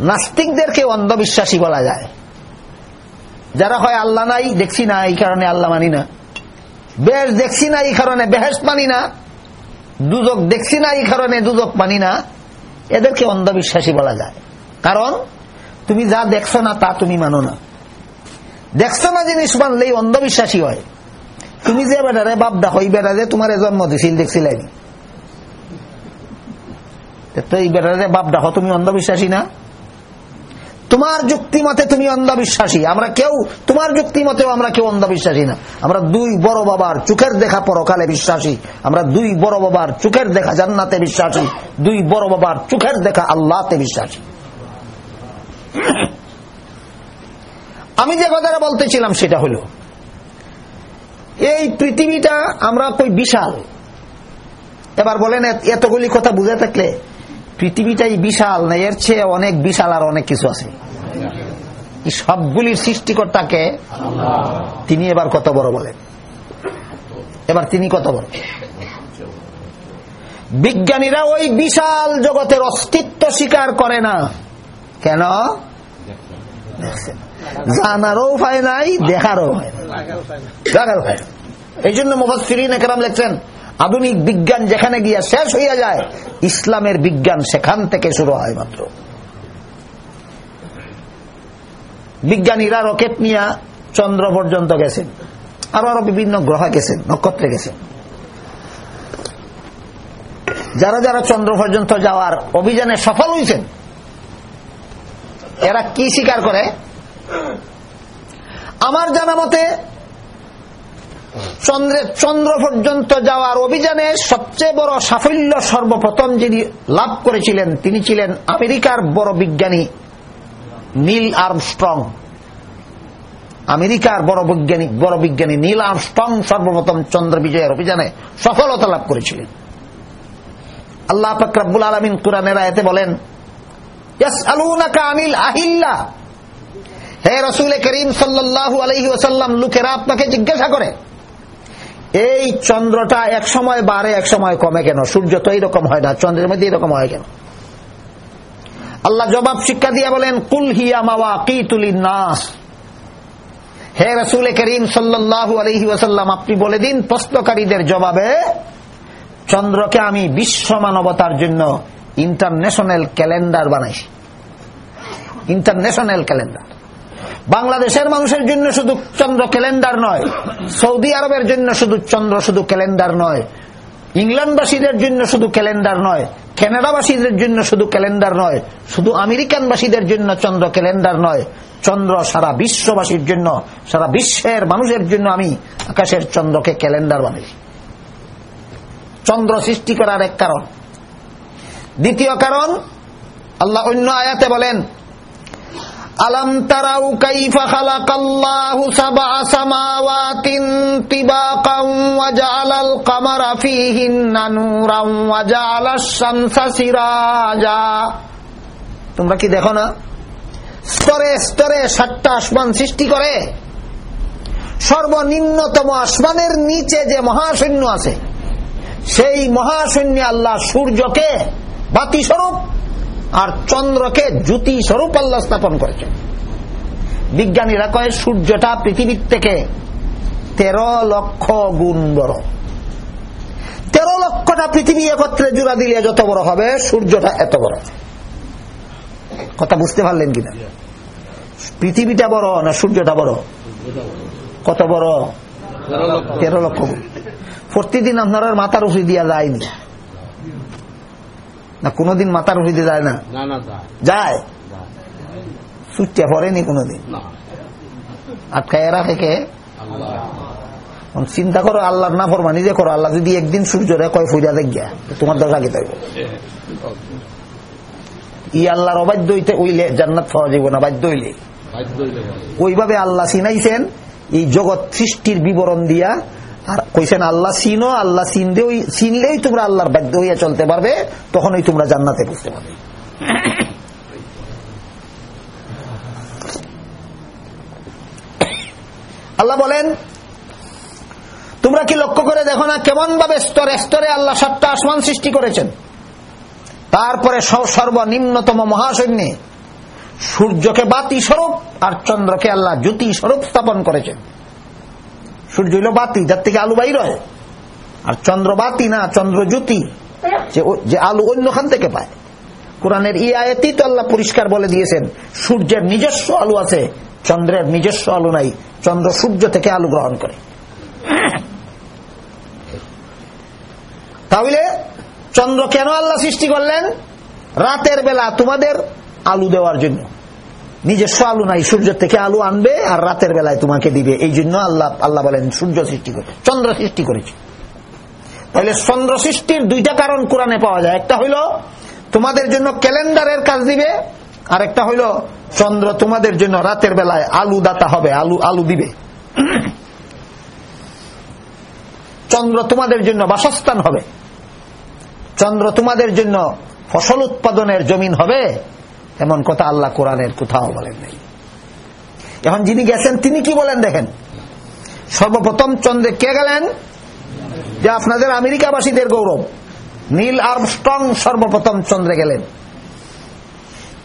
নাস্তিকদেরকে অন্ধবিশ্বাসী বলা যায়। যারা হয় আল্লাহ নাই, দেখছি না, এই কারণে আল্লাহ মানি না। বেশ দেখছি না, এই কারণে বেহেস মানি না। দুজক দেখছি না, এই কারণে দুজক মানি না। এদেরকে অন্ধবিশ্বাসী বলা যায়। কারণ, তুমি যা দেখছ না, তা তুমি মানো না। দেখছ না জিনিস মানলেই অন্ধবিশ্বাসী হয়। তুমি যে বেটারে বাপ দেখো, এই বেটা যে তোমার জন্ম দিছিল দেখছিলে তো এই বেটারে বাপ দেখো, তুমি অন্ধবিশ্বাসী না? তোমার যুক্তি মতে তুমি অন্ধবিশ্বাসী। আমরা কেউ, তোমার যুক্তি মতেও আমরা কেউ অন্ধবিশ্বাসী না। আমরা দুই বড় বাবার চোখের দেখা পরকালে বিশ্বাসী। আমরা দুই বড় বাবার চোখের দেখা জান্নাতে বিশ্বাসী। দুই বড় বাবার চোখের দেখা আল্লাহতে বিশ্বাসী। আমি যে কথাটা বলতেছিলাম সেটা হলো, এই পৃথিবীটা আমরা কই বিশাল। এবার বলেন এতগুলি কথা বুঝে থাকলে পৃথিবীটাই বিশাল না, এর চেয়ে অনেক বিশাল আর অনেক কিছু আছে। সবগুলির সৃষ্টিকর্তাকে তিনি এবার কত বড় বলেন? এবার তিনি কত বড়? বিজ্ঞানীরা ওই বিশাল জগতের অস্তিত্ব স্বীকার করে না। কেন? জানারও উপায় নাই, দেখারও উপায় এই জন্য মুফাসিরিন একরাম লেখছেন আধুনিক বিজ্ঞান যেখানে গিয়া শেষ হইয়া যায়, ইসলামের বিজ্ঞান সেখান থেকে শুরু হয় মাত্র। বিজ্ঞানীরা রকেট নিয়ে চন্দ্র পর্যন্ত গেছেন, আরও আরও বিভিন্ন গ্রহ গেছেন, নক্ষত্রে গেছেন। যারা যারা চন্দ্র পর্যন্ত যাওয়ার অভিযানে সফল হয়েছেন এরা কি স্বীকার করে? আমার জানা মতে চন্দ্রের চন্দ্র পর্যন্ত যাওয়ার অভিযানে সবচেয়ে বড় সাফল্য সর্বপ্রথম যিনি লাভ করেছিলেন, তিনি ছিলেন আমেরিকার বড় বিজ্ঞানী নীল আর্মস্ট্রং। আমেরিকার বড় বৈজ্ঞানিক বড় বিজ্ঞানী নীল আর্মস্ট্রং সর্বপ্রথম চন্দ্র বিজয়ের অভিযানে সফলতা লাভ করেছিলেন। আল্লাহ ফকরাবুল আলমিন কোরআনের আয়তে বলেন হে রসুল করিম সাল্লাহ আলহি ওসাল্লাম লোকেরা আপনাকে জিজ্ঞাসা করে এই চন্দ্রটা এক সময় বাড়ে, এক সময় কমে কেন? সূর্য তো এইরকম হয় না, চন্দ্রের মধ্যে এরকম হয় কেন? আল্লাহ জবাব শিক্ষা দিয়ে বলেন, কুল হিয়া মাওয়া কি তুলি নাস হে রসুল করিম সাল্লাহু আলহি ওসাল্লাম আপনি বলে দিন প্রশ্নকারীদের জবাবে, চন্দ্রকে আমি বিশ্ব মানবতার জন্য ইন্টারন্যাশনাল ক্যালেন্ডার বানাইছি। International calendar. বাংলাদেশের মানুষের জন্য শুধু চন্দ্র ক্যালেন্ডার নয়, সৌদি আরবের জন্য শুধু চন্দ্র শুধু ক্যালেন্ডার নয়, ইংল্যান্ডবাসীদের জন্য শুধু ক্যালেন্ডার নয়, কানাডাবাসীদের জন্য শুধু ক্যালেন্ডার নয়, শুধু আমেরিকানবাসীদের জন্য চন্দ্র ক্যালেন্ডার নয়, চন্দ্র সারা বিশ্ববাসীর জন্য, সারা বিশ্বের মানুষের জন্য আমি আকাশের চন্দ্রকে ক্যালেন্ডার বানাই চন্দ্র সৃষ্টি করার এক কারণ। দ্বিতীয় কারণ, আল্লাহ অন্য আয়াতে বলেন আলম তারাউ কাইফা খালাকাল্লাহু সাবআ সামাওয়াতিন তিবাকাম ওয়া জাআলাল কামারা ফীহিন্না নূরান ওয়া জাআলাশ শামসা সিরাজা। তোমরা কি দেখো না? স্তরে স্তরে সাতটা আসমান সৃষ্টি করে। সর্বনিম্নতম আসমানের নিচে যে মহাশূন্য আছে, সেই মহাশূন্য আল্লাহ সূর্যকে বাতি স্বরূপ আর চন্দ্রকে জ্যোতি স্বরূপ আল্লাহ স্থাপন করেছেন। বিজ্ঞানীরা কয়, সূর্যটা পৃথিবীর থেকে তেরো লক্ষ গুণ বড়। তেরো লক্ষটা পৃথিবী একত্রে জোড়া দিলে যত বড় হবে, সূর্যটা এত বড়। কথা বুঝতে পারলেন কিনা? পৃথিবীটা বড় না সূর্যটা বড়? কত বড়? তেরো লক্ষ গুণ। প্রতিদিন আপনার মাথার উঠে দিয়া যায়নি না কোনদিন মাথার উঠিতে যায় না? যায়। সুটটা পড়েনি কোনদিন? আটকায় রাখে কে? চিন্তা করো আল্লাহর না ফরমানি যে করো আল্লাহ যদি একদিন সূর্যরে কয় ফুজা দেখ গিয়া? তোমার দরকার আগে থাকবে? ই আল্লাহর অবাধ্য হইতে ওইলে জান্নাত পাওয়া যাবে না বাধ্য হইলে। ওইভাবে আল্লাহ চিনাইছেন এই জগৎ সৃষ্টির বিবরণ দিয়া আর কইছেন আল্লাহ চিনো, আল্লাহ চিনলেই তোমরা আল্লাহর বাধ্য হইয়া চলতে পারবে, তখনই তোমরা জান্নাতে বুঝতে পারবে। আল্লাহ বলেন, তোমরা কি লক্ষ্য করে দেখো না কেমন ভাবে স্তরে স্তরে আল্লাহ সাতটা আসমান সৃষ্টি করেছেন? তারপরে সর্বনিম্নতম মহাসৈন্যে সূর্যকে বাতি স্বরূপ আর চন্দ্রকে আল্লাহ জ্যোতি স্বরূপ স্থাপন করেছেন। সূর্য হইল বাতি, যার থেকে আলু বাইর হয়। আর চন্দ্র বাতি না, চন্দ্র জ্যোতি, যে আলু অন্যখান থেকে পায়। কোরআনের ই আয়তেই তো আল্লাহ পরিষ্কার বলে দিয়েছেন, সূর্যের নিজস্ব আলু আছে, চন্দ্রের নিজস্ব আলু নাই, চন্দ্র সূর্য থেকে আলু গ্রহণ করে। তাহলে চন্দ্র কেন আল্লাহ সৃষ্টি করলেন? রাতের বেলা তোমাদের আলু দেওয়ার জন্য। নিজস্ব আলু নাই সূর্য থেকে আলু আনবে আর রাতের বেলায় তোমাকে দিবে। এই জন্য আল্লাহ আল্লাহ বলেন, সূর্য সৃষ্টি করে, চন্দ্র সৃষ্টি করেছে। তাহলে চন্দ্র সৃষ্টির দুইটা কারণ কোরআনে পাওয়া যায়। একটা হইল, তোমাদের জন্য ক্যালেন্ডারের কাজ দিবে আর একটা হইল, চন্দ্র তোমাদের জন্য রাতের বেলায় আলু দাতা হবে, আলু আলু দিবে। চন্দ্র তোমাদের জন্য বাসস্থান হবে। চন্দ্র তোমাদের জন্য ফসল উৎপাদনের জমিন হবে। এমন কথা আল্লাহ কোরআনের কোথাও বলেন নাই। এখন যিনি গেছেন, তিনি কি বলেন দেখেন? সর্বপ্রথম চন্দ্রে কে গেলেন? যে আপনাদের আমেরিকাবাসীদের গৌরব। নীল আর্মস্ট্রং সর্বপ্রথম চন্দ্রে গেলেন।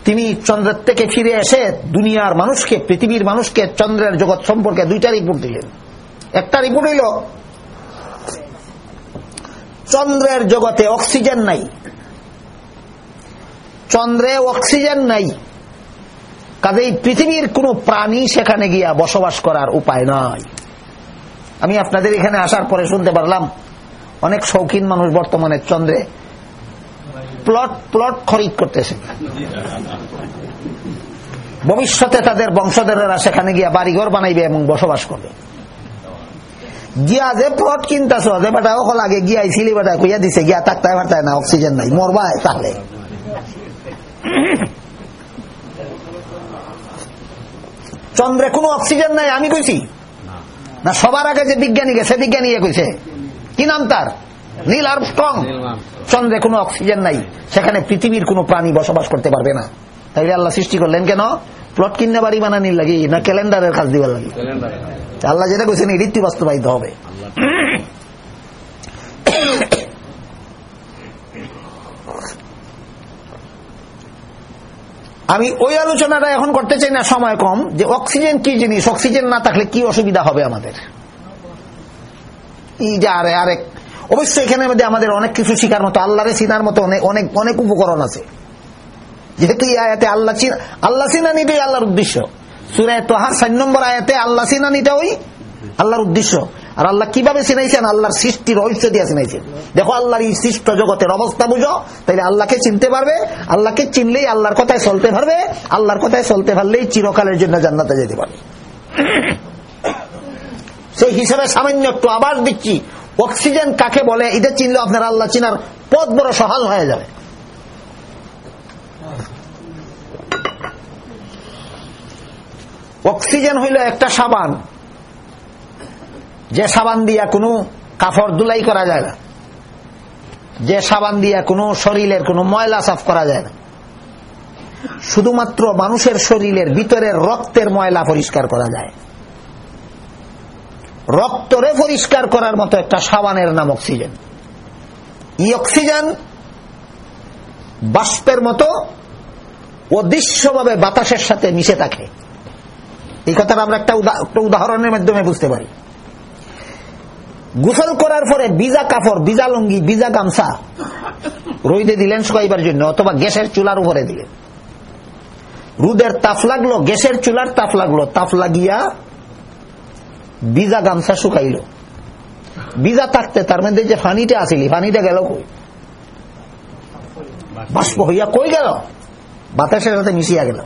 তিনি চন্দ্রের থেকে ফিরে এসে দুনিয়ার মানুষকে, পৃথিবীর মানুষকে চন্দ্রের জগৎ সম্পর্কে দুইটা রিপোর্ট দিলেন। একটা রিপোর্ট হইল, চন্দ্রের জগতে অক্সিজেন নাই। চন্দ্রে অক্সিজেন নাই। কাজেই পৃথিবীর কোন প্রাণী সেখানে গিয়া বসবাস করার উপায় নাই। আমি আপনাদের এখানে আসার পরে শুনতে পারলাম, অনেক শৌখিন মানুষ বর্তমানে চন্দ্রে প্লট প্লট খরিদ করতেছে। ভবিষ্যতে তাদের বংশধরেরা সেখানে গিয়া বাড়িঘর বানাইবে এবং বসবাস করবে। গিয়া যে প্লট কিনতেছ, যে বেটা ওখানে আগে গিয়াই ছিলি বেটা কইয়া দিছে, গিয়া তাকতায় পারতায় না, অক্সিজেন নাই, মরবায় তাহলে। চন্দ্রে কোনো অক্সিজেন নাই আমি কইছি। না সবার আগে যে বিজ্ঞানী গেছে বিজ্ঞানী কইছে। কি নাম তার? নীল আর স্ট্রং চন্দ্রে কোনো অক্সিজেন নাই। সেখানে পৃথিবীর কোনো প্রাণী বসবাস করতে পারবে না। তাই আল্লাহ সৃষ্টি করলেন কেন? প্লট কিনে বাড়ি বানানির লাগি না ক্যালেন্ডারের কাজ দিবার লাগি? আল্লাহ যেটা কইছেন রীতি বাস্তবায়িত হবে। আমি ওই আলোচনাটা এখন করতে চাই না, সময় কম। যে অক্সিজেন কি জিনিস? অক্সিজেন না থাকলে কি অসুবিধা হবে আমাদের? এই যে আরে, আরেক। অবশ্যই এখানে মধ্যে আমাদের অনেক কিছু শিকার মতো, আল্লাহরে চিনার মতো অনেক অনেক অনেক উপকরণ আছে। যেহেতু আয়াতে আল্লাহ আল্লাহ চিনানিটাই আল্লাহর উদ্দেশ্য। সুরায় তোহার চার নম্বর আয়াতে আল্লাহ চিনানিটা ওই আল্লাহর উদ্দেশ্য। আর আল্লাহ কীভাবে চিনাইছেন? আল্লাহর সৃষ্টি রহস্য দিয়ে চিনাইছেন। দেখো, আল্লাহর এই সৃষ্ট জগতের অবস্থা বুঝো। তাইলে আল্লাহকে চিনতে পারবে। আল্লাহকে চিনলেই আল্লাহর কথায় চলতে পারবে। আল্লাহর কথায় চলতে পারলেই চিরকালের জন্য জান্নাতে যেতে পারবে। সেই হিসাবে সামান্য একটু আবার দিচ্ছি। অক্সিজেন কাকে বলে? এটা চিনলে আপনার আল্লাহ চিনার পথ বড় সহজ হয়ে যাবে। অক্সিজেন হইল একটা সাবান। যে সাবান দিয়া কোনো কাফর দুলাই করা যায় না। যে সাবান দিয়া কোনো শরীরের কোনো ময়লা সাফ করা যায় না। শুধুমাত্র মানুষের শরীরের ভিতরের রক্তের ময়লা পরিষ্কার করা যায়। রক্তরে পরিষ্কার করার মতো একটা সাবানের নাম অক্সিজেন। ই অক্সিজেন বাষ্পের মতো অদৃশ্যভাবে বাতাসের সাথে মিশে থাকে। এই কথাটা আমরা একটা উদাহরণের মাধ্যমে বুঝতে পারি। গোসল করার পরে বিজা কাপড় বিজা লুঙ্গি বিজা গামছা রইদে দিলেন শুকাইবার জন্য, অথবা গ্যাসের চুলার উপরে দিলেন। রুদের তাপ লাগল, গ্যাসের চুলার তাপ লাগল তাপ লাগিয়া বিজা গামছা শুকাইল। বিজা থাকতে তার মধ্যে যে ফানিটা আসিলি, ফানিটা গেল কই? বাষ্প হইয়া কই গেল? বাতাসের সাথে মিশিয়া গেল।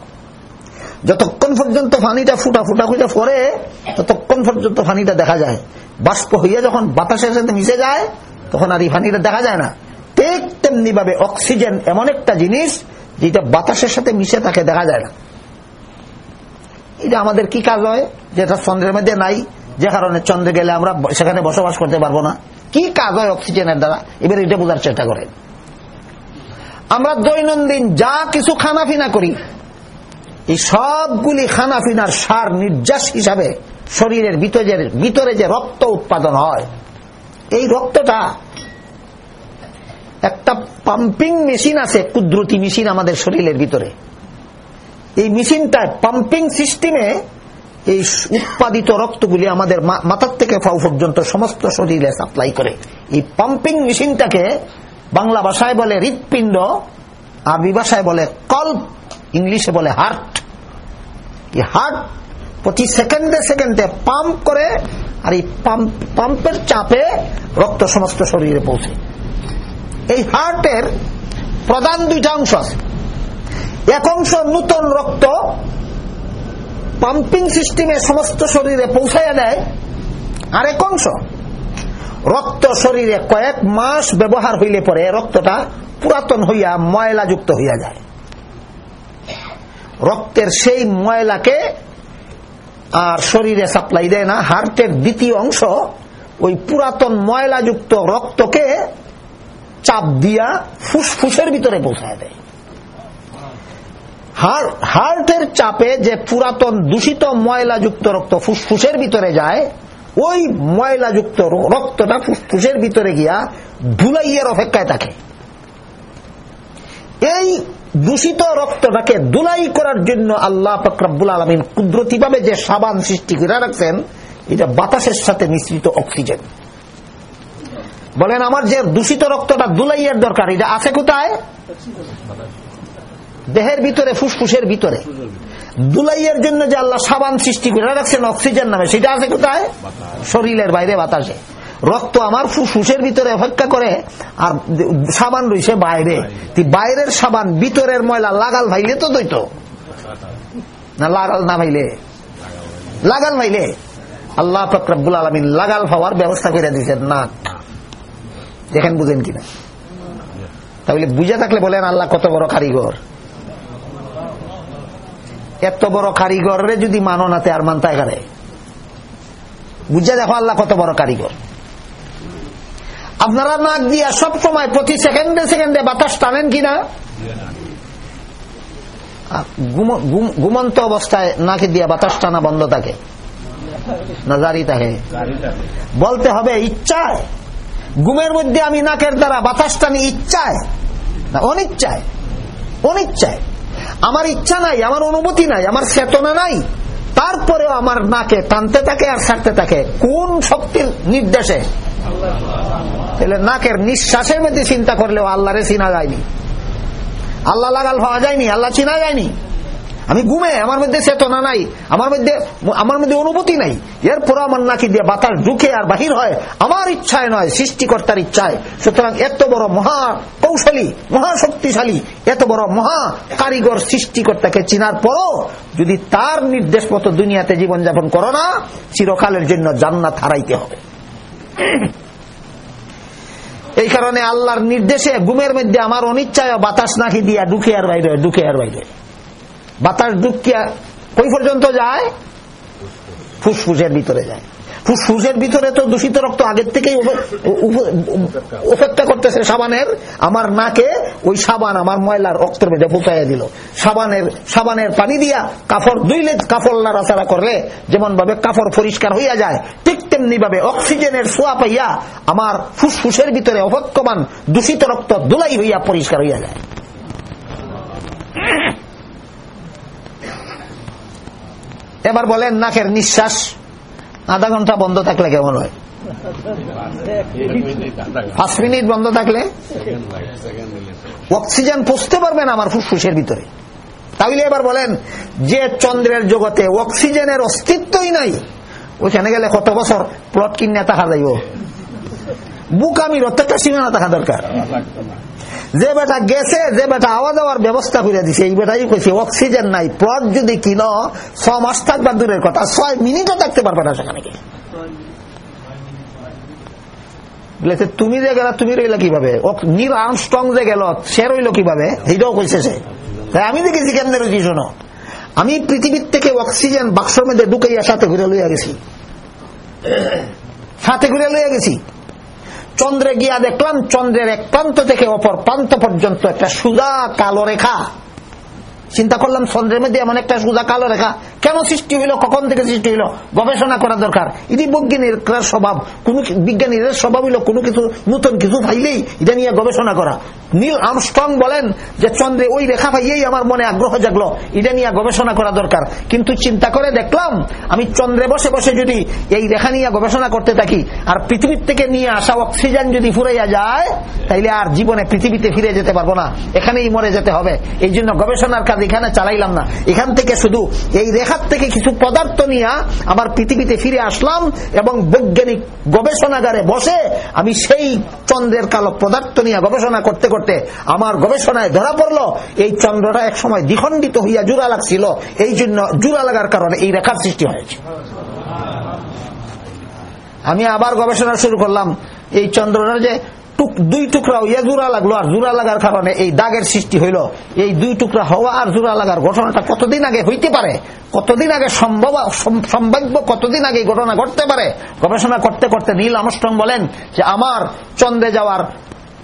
যতক্ষণ পর্যন্ত ফানিটা ফুটা ফুটা খুঁজে পরে ততক্ষণ পর্যন্ত ফানিটা দেখা যায়। বাষ্প হইয়া যখন বাতাসের সাথে মিশে যায়, তখন আর এই দেখা যায় না। ঠিক তেমনি ভাবে অক্সিজেন এমন একটা জিনিস, যেটা বাতাসের সাথে মিশে থাকে দেখা যায় না। এটা আমাদের কি কাজ হয়? যেটা চন্দ্রের মধ্যে নাই, যে কারণে চন্দ্রে গেলে আমরা সেখানে বসবাস করতে পারব না। কি কাজ হয় অক্সিজেনের দ্বারা? এবার এটা বোঝার চেষ্টা করেন। আমরা দৈনন্দিন যা কিছু খানাফিনা করি, এই সবগুলি খানাফিনার সার নির্যাস হিসাবে শরীরের ভিতরে ভিতরে যে রক্ত উৎপাদন হয়, এই রক্তটা একটা পাম্পিং মেশিন আছে, কুদরতি মেশিন আমাদের শরীরের ভিতরে। এই মেশিনটায় পাম্পিং সিস্টেমে এই উৎপাদিত রক্তগুলি আমাদের মাথার থেকে ফাউ পর্যন্ত সমস্ত শরীরে সাপ্লাই করে। এই পাম্পিং মেশিনটাকে বাংলা ভাষায় বলে হৃৎপিণ্ড, আরবি ভাষায় বলে কল্প, ইংলিশে বলে হার্ট। এই হার্ট প্রতি সেকেন্ডে সেকেন্ডে পাম্প করে আর এই পাম্পের চাপে রক্ত সমস্ত শরীরে পৌঁছে। এই হার্টের প্রধান দুইটা অংশ আছে। এক অংশ নূতন রক্ত পাম্পিং সিস্টেমে সমস্ত শরীরে পৌঁছাইয়া দেয়। আর এক অংশ রক্ত শরীরে কয়েক মাস ব্যবহার হইলে পরে রক্তটা পুরাতন হইয়া ময়লাযুক্ত হইয়া যায়। রক্তের সেই ময়লাকে আর শরীরে সাপ্লাই দেয় না, হার্টের দ্বিতীয় অংশ ওই পুরাতন ময়লাযুক্ত রক্তকে চাপ দিয়া ফুসফুসের ভিতরে পৌঁছায় দেয়। হার্টের চাপে যে পুরাতন দূষিত ময়লাযুক্ত রক্ত ফুসফুসের ভিতরে যায়, ওই ময়লাযুক্ত রক্তটা ফুসফুসের ভিতরে গিয়া ধুলাইয়ের অপেক্ষায় থাকে। এই দূষিত রক্তটাকে দুলাই করার জন্য আল্লাহ ফকরাবুল আলমিন কুদরতি ভাবে যে সাবান সৃষ্টি করে রাখছেন এটা বাতাসের সাথে মিশ্রিত অক্সিজেন। বলেন আমার যে দূষিত রক্তটা দুলাইয়ের দরকার এটা আছে কোথায়? দেহের ভিতরে ফুসফুসের ভিতরে। দুলাইয়ের জন্য যে আল্লাহ সাবান সৃষ্টি করে রাখছেন অক্সিজেন নামে সেটা আছে কোথায়? শরীরের বাইরে বাতাসে। রক্ত আমার ফুসফুসের ভিতরে অপেক্ষা করে, আর সাবান রয়েছে বাইরে। বাইরের সাবান, ভিতরের ময়লা, লাগাল ভাইলে তো দইত না, লাগাল না ভাইলে? লাগাল ভাইলে? আল্লাহ ফকরাবুল আলমিন লাগাল হওয়ার ব্যবস্থা করে দিয়েছেন, না। দেখেন, বুঝেন কিনা? তাহলে বুঝে থাকলে বলেন, আল্লাহ কত বড় কারিগর। এত বড় কারিগরে যদি মানো না তে আর মানতে পারে বুঝে দেখো আল্লাহ কত বড় কারিগর। আপনারা নাক দিয়া সব সময় প্রতি সেকেন্ডে সেকেন্ডে বাতাস টানেন কিনা? ঘুমন্ত অবস্থায় নাকি দিয়া বাতাস টানা বন্ধ থাকে। থাকে। বলতে হবে, ইচ্ছায়। ঘুমের মধ্যে আমি নাকের দ্বারা বাতাস টানি, ইচ্ছায়। অনিচ্ছায়। অনিচ্ছায়। আমার ইচ্ছা নাই, আমার অনুমতি নাই, আমার চেতনা নাই। তারপরেও আমার নাকে টানতে থাকে আর ছাড়তে থাকে। কোন শক্তির নির্দেশে? তাহলে নাকের নিঃশ্বাসের মধ্যে চিন্তা করলেও আল্লাহরে চিনা যায়নি। আল্লাহ লাগাল হওয়া যায়নি, আল্লাহ চিনা যায়নি। আমি ঘুমে, আমার মধ্যে চেতনা নাই, আমার মধ্যে আমার মধ্যে অনুভূতি নাই। এরপর আমার নাকি দিয়ে বাতাস ঢুকে আর বাহির হয়, আমার ইচ্ছায় নয়, সৃষ্টিকর্তার ইচ্ছায়। সুতরাং এত বড় মহা কৌশলী, মহা শক্তিশালী, এত বড় মহা কারিগর সৃষ্টিকর্তাকে চিনার পরও যদি তার নির্দেশ মতো দুনিয়াতে জীবনযাপন করো না, চিরকালের জন্য জান্নাত হারাইতে হবে। এই কারণে আল্লাহর নির্দেশে ঘুমের মধ্যে আমার অনিচ্ছায় বাতাস নাকি দিয়া ঢুকে আর বাইরে ঢুকে আর বাইরে। বাতাস ঢুকিয়া কই পর্যন্ত যায়? ফুসফুসের ভিতরে যায়। ফুসফুসের ভিতরে তো দূষিত রক্ত আগের থেকেই অপেক্ষা করতেছে সাবানের। আমার নাকে ওই সাবান, আমার ময়লার রক্তের মধ্যে ফুটাইয়া দিল। সাবানের সাবানের পানি দিয়া কাপড় দুইলে কাপড় নাড়াচাড়া করলে যেমন ভাবে কাপড় পরিষ্কার হইয়া যায়, ঠিক তেমনি ভাবে অক্সিজেনের সোয়া পাইয়া আমার ফুসফুসের ভিতরে অপেক্ষমান দূষিত রক্ত দুলাই হইয়া পরিষ্কার হইয়া যায়। এবার বলেন, নাকের নিঃশ্বাস আধা ঘণ্টা বন্ধ থাকলে কেমন হয়? পাঁচ মিনিট বন্ধ থাকলে? অক্সিজেন পুষতে পারবে না আমার ফুসফুসের ভিতরে। তাহলে এবার বলেন, যে চন্দ্রের জগতে অক্সিজেনের অস্তিত্বই নাই, ওইখানে গেলে কত বছর প্লট কিনে থাকা যাইব? বুক আমি অত্যেকটা সীমানা থাকা দরকার। যে বেটা গেছে, যে বেটা আওয়া যাওয়ার ব্যবস্থা করে দিছে, এই বেটাই কইছে অক্সিজেন নাই প্লট যদি কিনো, ছ মাস থাকবার দূরের কথা, ছয় মিনিটও থাকতে পারবে না সেখানে গিয়ে। তুমি যে গেলা, তুমি রইলা কীভাবে? নীল আর্মস্ট্রং যে গেল, সে রইল কীভাবে? এইটাও কইছে সে। তাই আমি দেখেছি কেমনে রয়েছি শোনো। আমি পৃথিবীর থেকে অক্সিজেন বাক্সর মধ্যে ঢুকাইয়া সাথে ঘুরে লইয়া গেছি। সাথে ঘুরে লইয়া গেছি। চন্দ্রে গিয়া দেখলাম চন্দ্রের এক প্রান্ত থেকে অপর প্রান্ত পর্যন্ত একটা সুদা কালো রেখা। চিন্তা করলাম চন্দ্রের মধ্যে এমন একটা সুদা কালো রেখা কেন সৃষ্টি হইল? কখন থেকে সৃষ্টি হইল? গবেষণা করা দরকার। এটি বৈজ্ঞানিক স্বভাব। কোন বিজ্ঞানীদের স্বভাব হইল কোনো কিছু নতুন কিছু পাইলেই এটা নিয়ে গবেষণা করা। নীল আমস্ট্রং বলেন যে, চন্দ্রে, ওই রেখা পাইয়েই আমার মনে আগ্রহ জাগলো। এটা নিয়ে গবেষণা করা দরকার। কিন্তু চিন্তা করে দেখলাম, আমি চন্দ্রে বসে বসে যদি এই রেখা নিয়ে গবেষণা করতে থাকি, আর পৃথিবীর থেকে নিয়ে আসা অক্সিজেন যদি ফুরাইয়া যায়, তাইলে আর জীবনে পৃথিবীতে ফিরে যেতে পারব না। এখানেই মরে যেতে হবে। এই জন্য গবেষণার এখানে চালাইলাম না। এখান থেকে শুধু এই রেখার থেকে কিছু পদার্থ নিয়ে আবার পৃথিবীতে ফিরে আসলাম এবং বৈজ্ঞানিক গবেষণাগারে বসে আমি সেই চন্দ্রের কালো পদার্থ নিয়ে গবেষণা করতে করতে আমার গবেষণায় ধরা পড়ল। এই চন্দ্রটা এক সময় দ্বিখণ্ডিত হইয়া জোড়া লাগছিল। এই জন্য জোড়া লাগার কারণে এই রেখার সৃষ্টি হয়েছে। আমি আবার গবেষণা শুরু করলাম। এই চন্দ্রটার যে দুই টুকরা হইয়া জোড়া লাগল আর জোড়া লাগার কারণে এই দাগের সৃষ্টি হইল। এই দুই টুকরা হওয়া আর জোড়া লাগার ঘটনাটা কতদিন আগে হইতে পারে? কতদিন আগে সম্ভব সম্ভাব্য কতদিন আগে ঘটনা ঘটতে পারে? গবেষণা করতে করতে নীল আমস্ট্রং বলেন যে আমার চন্দে যাওয়ার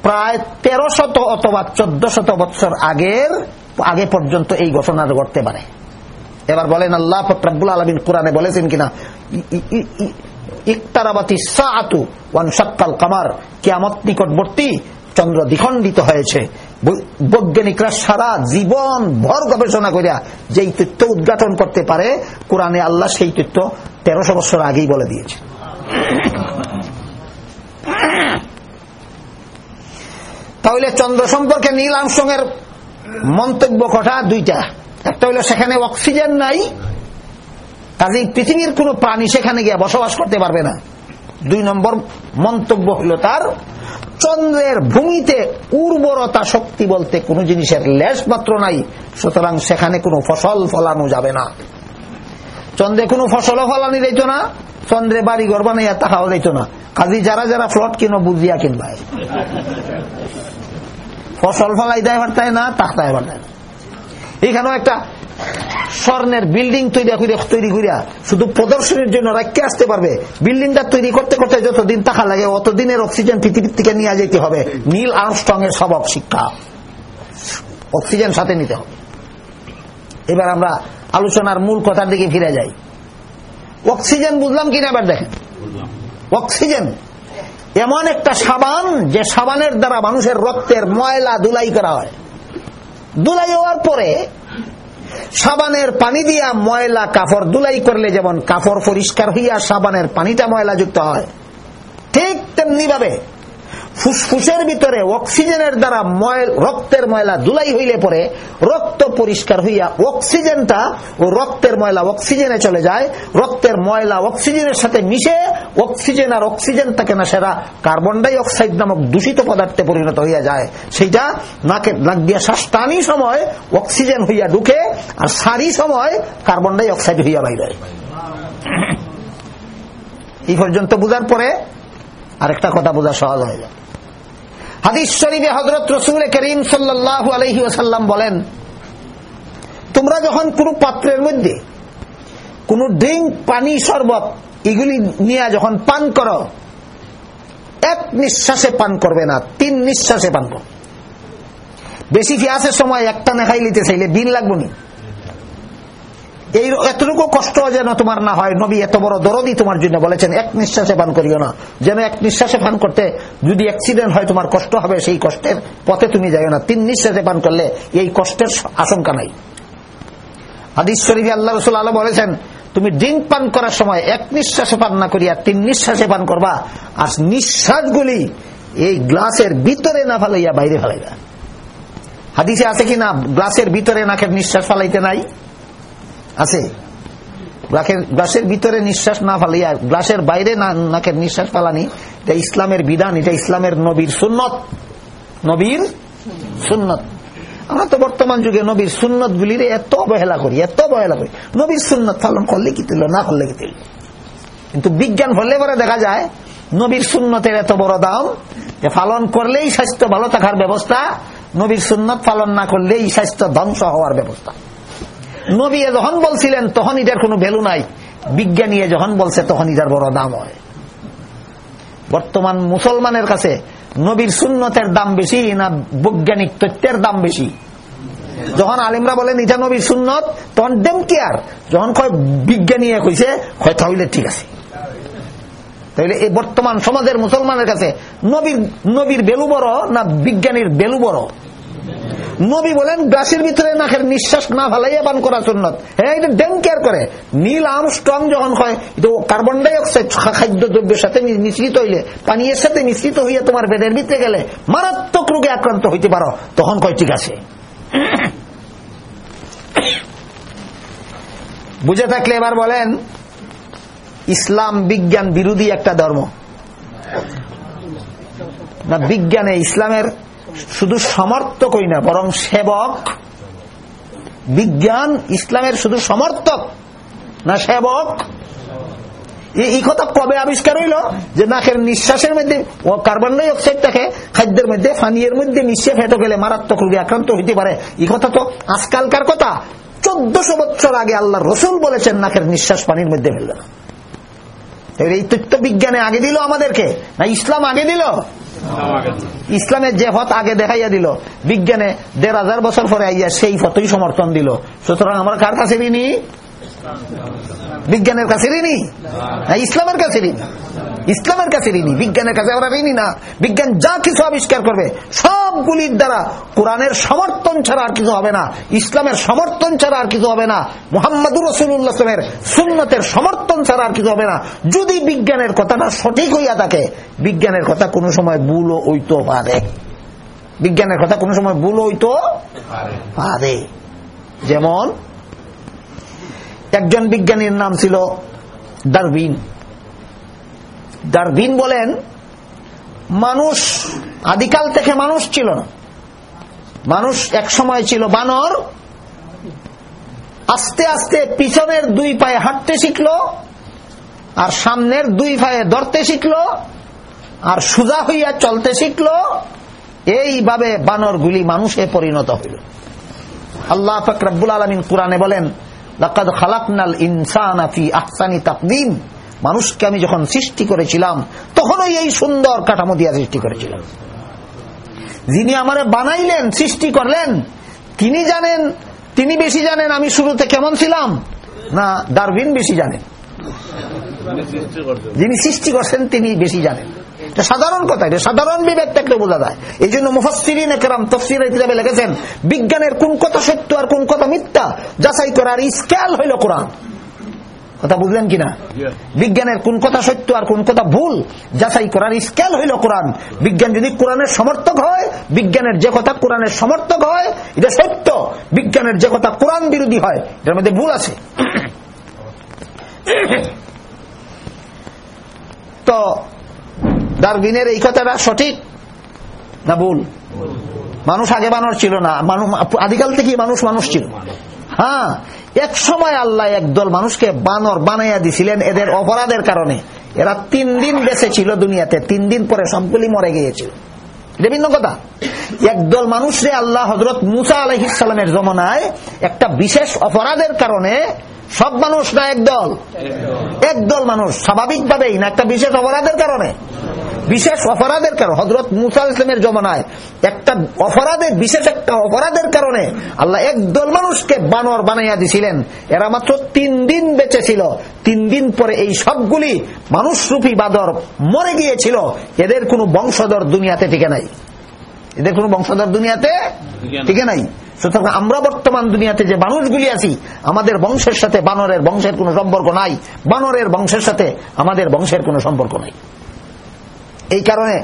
প্রায় তেরো শত অথবা চোদ্দ শত বৎসর আগের, আগে পর্যন্ত এই ঘটনা ঘটতে পারে। এবার বলেন আল্লাহ ফকরাবুল আলমিন কোরআনে বলেছেন কিনা? নিকটবর্তী চন্দ্র দ্বিখণ্ডিত হয়েছে। বৈজ্ঞানিকরা সারা জীবন ভর গবেষণা করিয়া যেই তথ্য উদ্ঘাটন করতে পারে, কোরআনে আল্লাহ সেই তথ্য তেরোশো বছর আগেই বলে দিয়েছে। তাহলে চন্দ্র সম্পর্কে নীল আমসঙ্গের মন্তব্য কথা দুইটা। একটা হইল সেখানে অক্সিজেন নাই কাজে পৃথিবীর কোন প্রাণী সেখানে গিয়ে বসবাস করতে পারবে না। দুই নম্বর মন্তব্য হল তার, চন্দ্রের ভূমিতে উর্বরতা শক্তি বলতে কোন জিনিসের লেশ মাত্র নাই, সুতরাং সেখানে কোনো ফসল ফলানো যাবে না। চন্দ্রে কোনো ফসলও ফলানি দিত না, চন্দ্রে বাড়ি ঘর বানাইয়া তাহাও দিত না। কাজী যারা যারা ফ্লট কিনো, বুঝিয়া কিনবা ফসল ফলাই দেয় না না। এখানেও একটা স্বর্ণের বিল্ডিং তৈরি তৈরি করিয়া শুধু প্রদর্শনীর জন্য রাখতে আসতে পারবে। বিল্ডিংটা তৈরি করতে করতে যতদিন টাকা লাগে, অতদিনের অক্সিজেন পৃথিবীর থেকে নিয়ে যেতে হবে। নীল আর্মস্ট্রং এর সবক শিক্ষা। অক্সিজেন সাথে নিতে হবে। এবার আমরা আলোচনার মূল কথার দিকে ফিরে যাই। অক্সিজেন বুঝলাম কিনা এবার দেখেন। অক্সিজেন এমন একটা সাবান, যে সাবানের দ্বারা মানুষের রক্তের ময়লা দুলাই করা হয়। দুলাই হওয়ার পরে সাবানের পানি দিয়া ময়লা কাপড় দুলাই করলে যেমন কাপড় পরিষ্কার হইয়া সাবানের পানিটা ময়লা যুক্ত হয়, ঠিক তেমনি ভাবে ফুসফুসের ভিতরে অক্সিজেনের দ্বারা রক্তের ময়লা দুলাই হইলে পরে রক্ত পরিষ্কার হইয়া অক্সিজেনটা ও রক্তের ময়লা অক্সিজেনে চলে যায়। রক্তের ময়লা অক্সিজেনের সাথে মিশে অক্সিজেন আর অক্সিজেন থাকে না সেটা কার্বন ডাই অক্সাইড নামক দূষিত পদার্থে পরিণত হইয়া যায়। সেইটা নাকে নাক দিয়া শ্বাস টানি সময় অক্সিজেন হইয়া ঢুকে আর সারি সময় কার্বন ডাই অক্সাইড হইয়া বাইরে। এই পর্যন্ত বুঝার পরে আরেকটা কথা বোঝা সহজ হয়ে যায়। হাদিস শরীফে হজরত রসুল করিম সাল্লাহ আলহি ওসাল্লাম বলেন, তোমরা যখন কোন পাত্রের মধ্যে কোন ড্রিঙ্ক, পানি, শরবত এগুলি নিয়ে যখন পান করো, এক নিঃশ্বাসে পান করবে না, তিন নিঃশ্বাসে পান করো। বেশি ফিয়াসের সময়? একটা নেখাই নিতে চাইলে দিন লাগবো নি। এই এতটুকু কষ্ট যেন তোমার না হয়, নবী এত বড় দরদি তোমার জন্য বলেছেন, এক নিঃশ্বাসে পান করিও না। যেন এক নিঃশ্বাসে পান করতে যদি অ্যাক্সিডেন্ট হয় তোমার কষ্ট হবে, সেই কষ্টের পথে তুমি যাই না। তিন নিঃশ্বাসে পান করলে এই কষ্টের আশঙ্কা নাই। হাদিস শরীফ আল্লাহ রসুল আল্লাহ বলেছেন, তুমি ড্রিঙ্ক পান করার সময় এক নিঃশ্বাসে পান না করিয়া তিন নিঃশ্বাসে পান করবা, আর নিঃশ্বাসগুলি এই গ্লাসের ভিতরে না ফেলাইয়া বাইরে ফেলাইবা। হাদিসে আছে কি না, গ্লাসের ভিতরে নাকের নিঃশ্বাস ফালাইতে নাই? আছে? গ্লাসের ভিতরে নিঃশ্বাস না ফালিয়া গ্লাসের বাইরে নাকের নিঃশ্বাস ফালানি, এটা ইসলামের বিধান, এটা ইসলামের নবীর সুন্নত। নবীর সুন্নত। আমরা তো বর্তমান যুগে নবীর সুন্নত গুলির এত অবহেলা করি, এত অবহেলা করি। নবীর সুন্নত পালন করলে কি তুল না করলে কি তুল কিন্তু বিজ্ঞান হলে পরে দেখা যায়, নবীর সুন্নতের এত বড় দাম, যে পালন করলেই স্বাস্থ্য ভালো থাকার ব্যবস্থা, নবীর সুন্নত পালন না করলেই স্বাস্থ্য ধ্বংস হওয়ার ব্যবস্থা। নবী যখন বলছিলেন, তখন এটার কোনো ভ্যালু নাই। বিজ্ঞানী যখন বলছে, তখন এটার বড় দাম হয়। বর্তমান মুসলমানের কাছে নবীর সুন্নতের দাম বেশি না বৈজ্ঞানিক তথ্যের দাম বেশি? যখন আলিমরা বলেন ইটা নবীর সুন্নত, তখন ডেম কেয়ার যখন কয়, বিজ্ঞানী এক হয়েছে কয়, তাহলে ঠিক আছে। তাহলে এই বর্তমান সমাজের মুসলমানের কাছে নবীর নবীর বেলু বড় না বিজ্ঞানীর বেলু বড়? নবী বলেন ভিতরে নাকের নিঃশ্বাস না পান করা হ্যাঁ এটা কেয়ার করে। নীল আম স্ট্রং যখন হয় কার্বন ডাই অক্সাইড খাদ্য দ্রব্যের সাথে মিশ্রিত হইলে সাথে মিশ্রিত হইয়া তোমার ভিতরে গেলে মারাত্মক রোগে আক্রান্ত হইতে পারো। তখন কয়, ঠিক আছে। বুঝে থাকলে এবার বলেন, ইসলাম বিজ্ঞান বিরোধী একটা ধর্ম। না, বিজ্ঞানে ইসলামের শুধু সমর্থকই না, বরং সেবক। বিজ্ঞান ইসলামের শুধু সমর্থক, না সেবক। এই কথা কবে আবিষ্কার হইল? যে নাকের নিঃশ্বাসের মধ্যে কার্বন ডাই অক্সাইডটাকে খাদ্যের মধ্যে, ফানিয়ের মধ্যে মিশিয়ে ফেটো গেলে মারাত্মক রোগে আক্রান্ত হইতে পারে। এই কথা তো আজকালকার কথা। চোদ্দশো বছর আগে আল্লাহ রসুল বলেছেন, নাকের নিঃশ্বাস পানির মধ্যে ফেলবে না। এই তথ্য বিজ্ঞানে আগে দিল আমাদেরকে, না ইসলাম আগে দিল? ইসলামের যে পথ আগে দেখাইয়া দিল, বিজ্ঞানে দেড় হাজার বছর পরে আইয়া সেই পথই সমর্থন দিল। সুতরাং আমার কার কাছে ঋণী বিজ্ঞানের কাছে ঋণী? না, ইসলামের কাছে ঋণী। ইসলামের কাছে ঋণী, বিজ্ঞানের কাছে আমরা ঋণী না। বিজ্ঞান যা কিছু আবিষ্কার করবে, সবগুলির দ্বারা কোরআনের সমর্থন ছাড়া আর কিছু হবে না, ইসলামের সমর্থন ছাড়া আর কিছু হবে না, মোহাম্মদুর রসুল্লাহামের সুন্নতের সমর্থন ছাড়া আর কিছু হবে না। যদি বিজ্ঞানের কথাটা সঠিক হইয়া থাকে, বিজ্ঞানের কথা কোনো সময় ভুলও হইতে পারে। বিজ্ঞানের কথা কোনো সময় ভুল হইতো পারে। যেমন একজন বিজ্ঞানীর নাম ছিল ডারবিন ডারবিন বলেন, মানুষ আদিকাল থেকে মানুষ ছিল না। মানুষ এক সময় ছিল বানর, আস্তে আস্তে পিছনের দুই পায়ে হাঁটতে শিখলো, আর সামনের দুই পায়ে ধরতে শিখলো, আর সুজা হইয়া চলতে শিখলো। এইভাবে বানরগুলি মানুষে পরিণত হইল। আল্লাহ ফকরাবুল আলমিন কোরআনে বলেন লাকাদ খালাকনাল ইনসান ফি আহসানি তাকদিম। মানুষকে আমি যখন সৃষ্টি করেছিলাম, তখনই এই সুন্দর কাঠামো দিয়া সৃষ্টি করেছিলাম। যিনি আমারে বানাইলেন, সৃষ্টি করলেন, তিনি জানেন, তিনি বেশি জানেন আমি শুরুতে কেমন ছিলাম? না ডারবিন বেশি জানেন। যিনি সৃষ্টি করছেন, তিনি বেশি জানেন। এটা সাধারণ কথা এটা সাধারণ বিবেক থাকলে বোঝা যায়। এই জন্য মুফসিরিন একরাম তফসির হিসাবে বিজ্ঞানের কোন কথা সত্য আর কোন কথা মিথ্যা যাচাই করার স্কেল হইল কোরআন। কথা বুঝলেন কিনা? বিজ্ঞানের কোন কথা সত্য আর কোন কথা ভুল যাচাই করার স্কেল হইল কোরআন। বিজ্ঞান যদি কোরআনের সমর্থক হয় বিজ্ঞানের যে কথা কোরআনের সমর্থক হয় এটা সত্য। বিজ্ঞানের যে কথা কোরআন বিরোধী হয় এটার মধ্যে ভুল আছে। তো ডারবিনের এই কথাটা সঠিক? না ভুল? মানুষ আগে বানর ছিল না। মানুষ আদিকাল থেকে মানুষ মানুষ ছিল। হ্যাঁ এক সময় আল্লাহ একদল মানুষকে বানর বানাইয়া দিছিলেন এদের অপরাধের কারণে। এরা তিন দিন বেঁচে ছিল দুনিয়াতে, তিন দিন পরে সবগুলি মরে গিয়েছিল। এটা ভিন্ন কথা। একদল মানুষরে আল্লাহ হজরত মুসা আলহিসামের জমনায় একটা বিশেষ অপরাধের কারণে সব মানুষ না একদল। একদল মানুষ। স্বাভাবিকভাবেই না, একটা বিশেষ অপরাধের কারণে। বিশেষ অপরাধের কারণ হজরত মুসা ইসলামের জমানায় একটা অপরাধের বিশেষ একটা অপরাধের কারণে আল্লাহ একদল মানুষকে বানর বানাইয়া দিছিলেন। এরা মাত্র তিন দিন বেঁচে ছিল। তিন দিন পরে এই সবগুলি মানুষরূপী বাদর মরে গিয়েছিল। এদের কোনো বংশধর দুনিয়াতে টিকে নাই। এদের কোন বংশধর দুনিয়াতে টিকে নাই। সুতরাং আমরা বর্তমান দুনিয়াতে যে মানুষগুলি আছি আমাদের বংশের সাথে বানরের বংশের কোনো সম্পর্ক নাই। বানরের বংশের সাথে আমাদের বংশের কোনো সম্পর্ক নাই। এই কারণে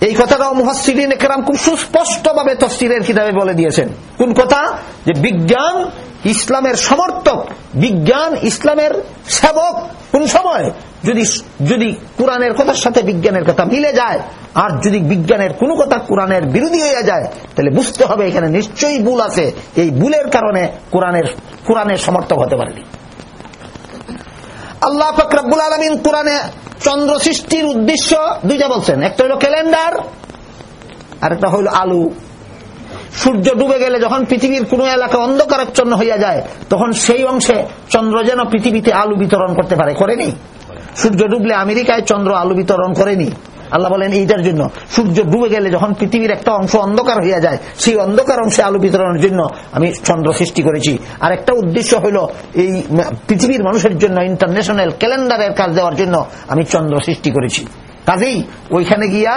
এই কথাটাও মুহাসিরিন একরাম খুব সুস্পষ্ট ভাবে তফসিরের কিতাবে বলে দিয়েছেন। কোন কথা? যে বিজ্ঞান ইসলামের সমর্থক, বিজ্ঞান ইসলামের সেবক কোন সময়? যদি যদি কোরআনের কথার সাথে বিজ্ঞানের কথা মিলে যায়, আর যদি বিজ্ঞানের কোনো কথা কোরআনের বিরোধী হয়ে যায়, তাহলে বুঝতে হবে এখানে নিশ্চয়ই ভুল আছে। এই ভুলের কারণে কোরআনের কোরআনের সমর্থক হতে পারেনি। আল্লাহ ফকরাবুল আলমিন কোরআনে চন্দ্র সৃষ্টির উদ্দেশ্য দুইটা বলছেন। একটা হইল ক্যালেন্ডার আর একটা হইল আলু। সূর্য ডুবে গেলে যখন পৃথিবীর কোন এলাকা অন্ধকারাচ্ছন্ন হইয়া যায়, তখন সেই অংশে চন্দ্র যেন পৃথিবীতে আলু বিতরণ করতে পারে। করেনি? সূর্য ডুবলে আমেরিকায় চন্দ্র আলু বিতরণ করেনি। আল্লাহ বলেন, এইটার জন্য সূর্য ডুবে গেলে যখন পৃথিবীর একটা অংশ অন্ধকার হইয়া যায়, সেই অন্ধকার অংশে আলো বিতরণের জন্য আমি চন্দ্র সৃষ্টি করেছি। আর একটা উদ্দেশ্য হইল, এই পৃথিবীর মানুষের জন্য ইন্টারন্যাশনাল ক্যালেন্ডারের কাজ দেওয়ার জন্য আমি চন্দ্র সৃষ্টি করেছি। কাজেই ওইখানে গিয়া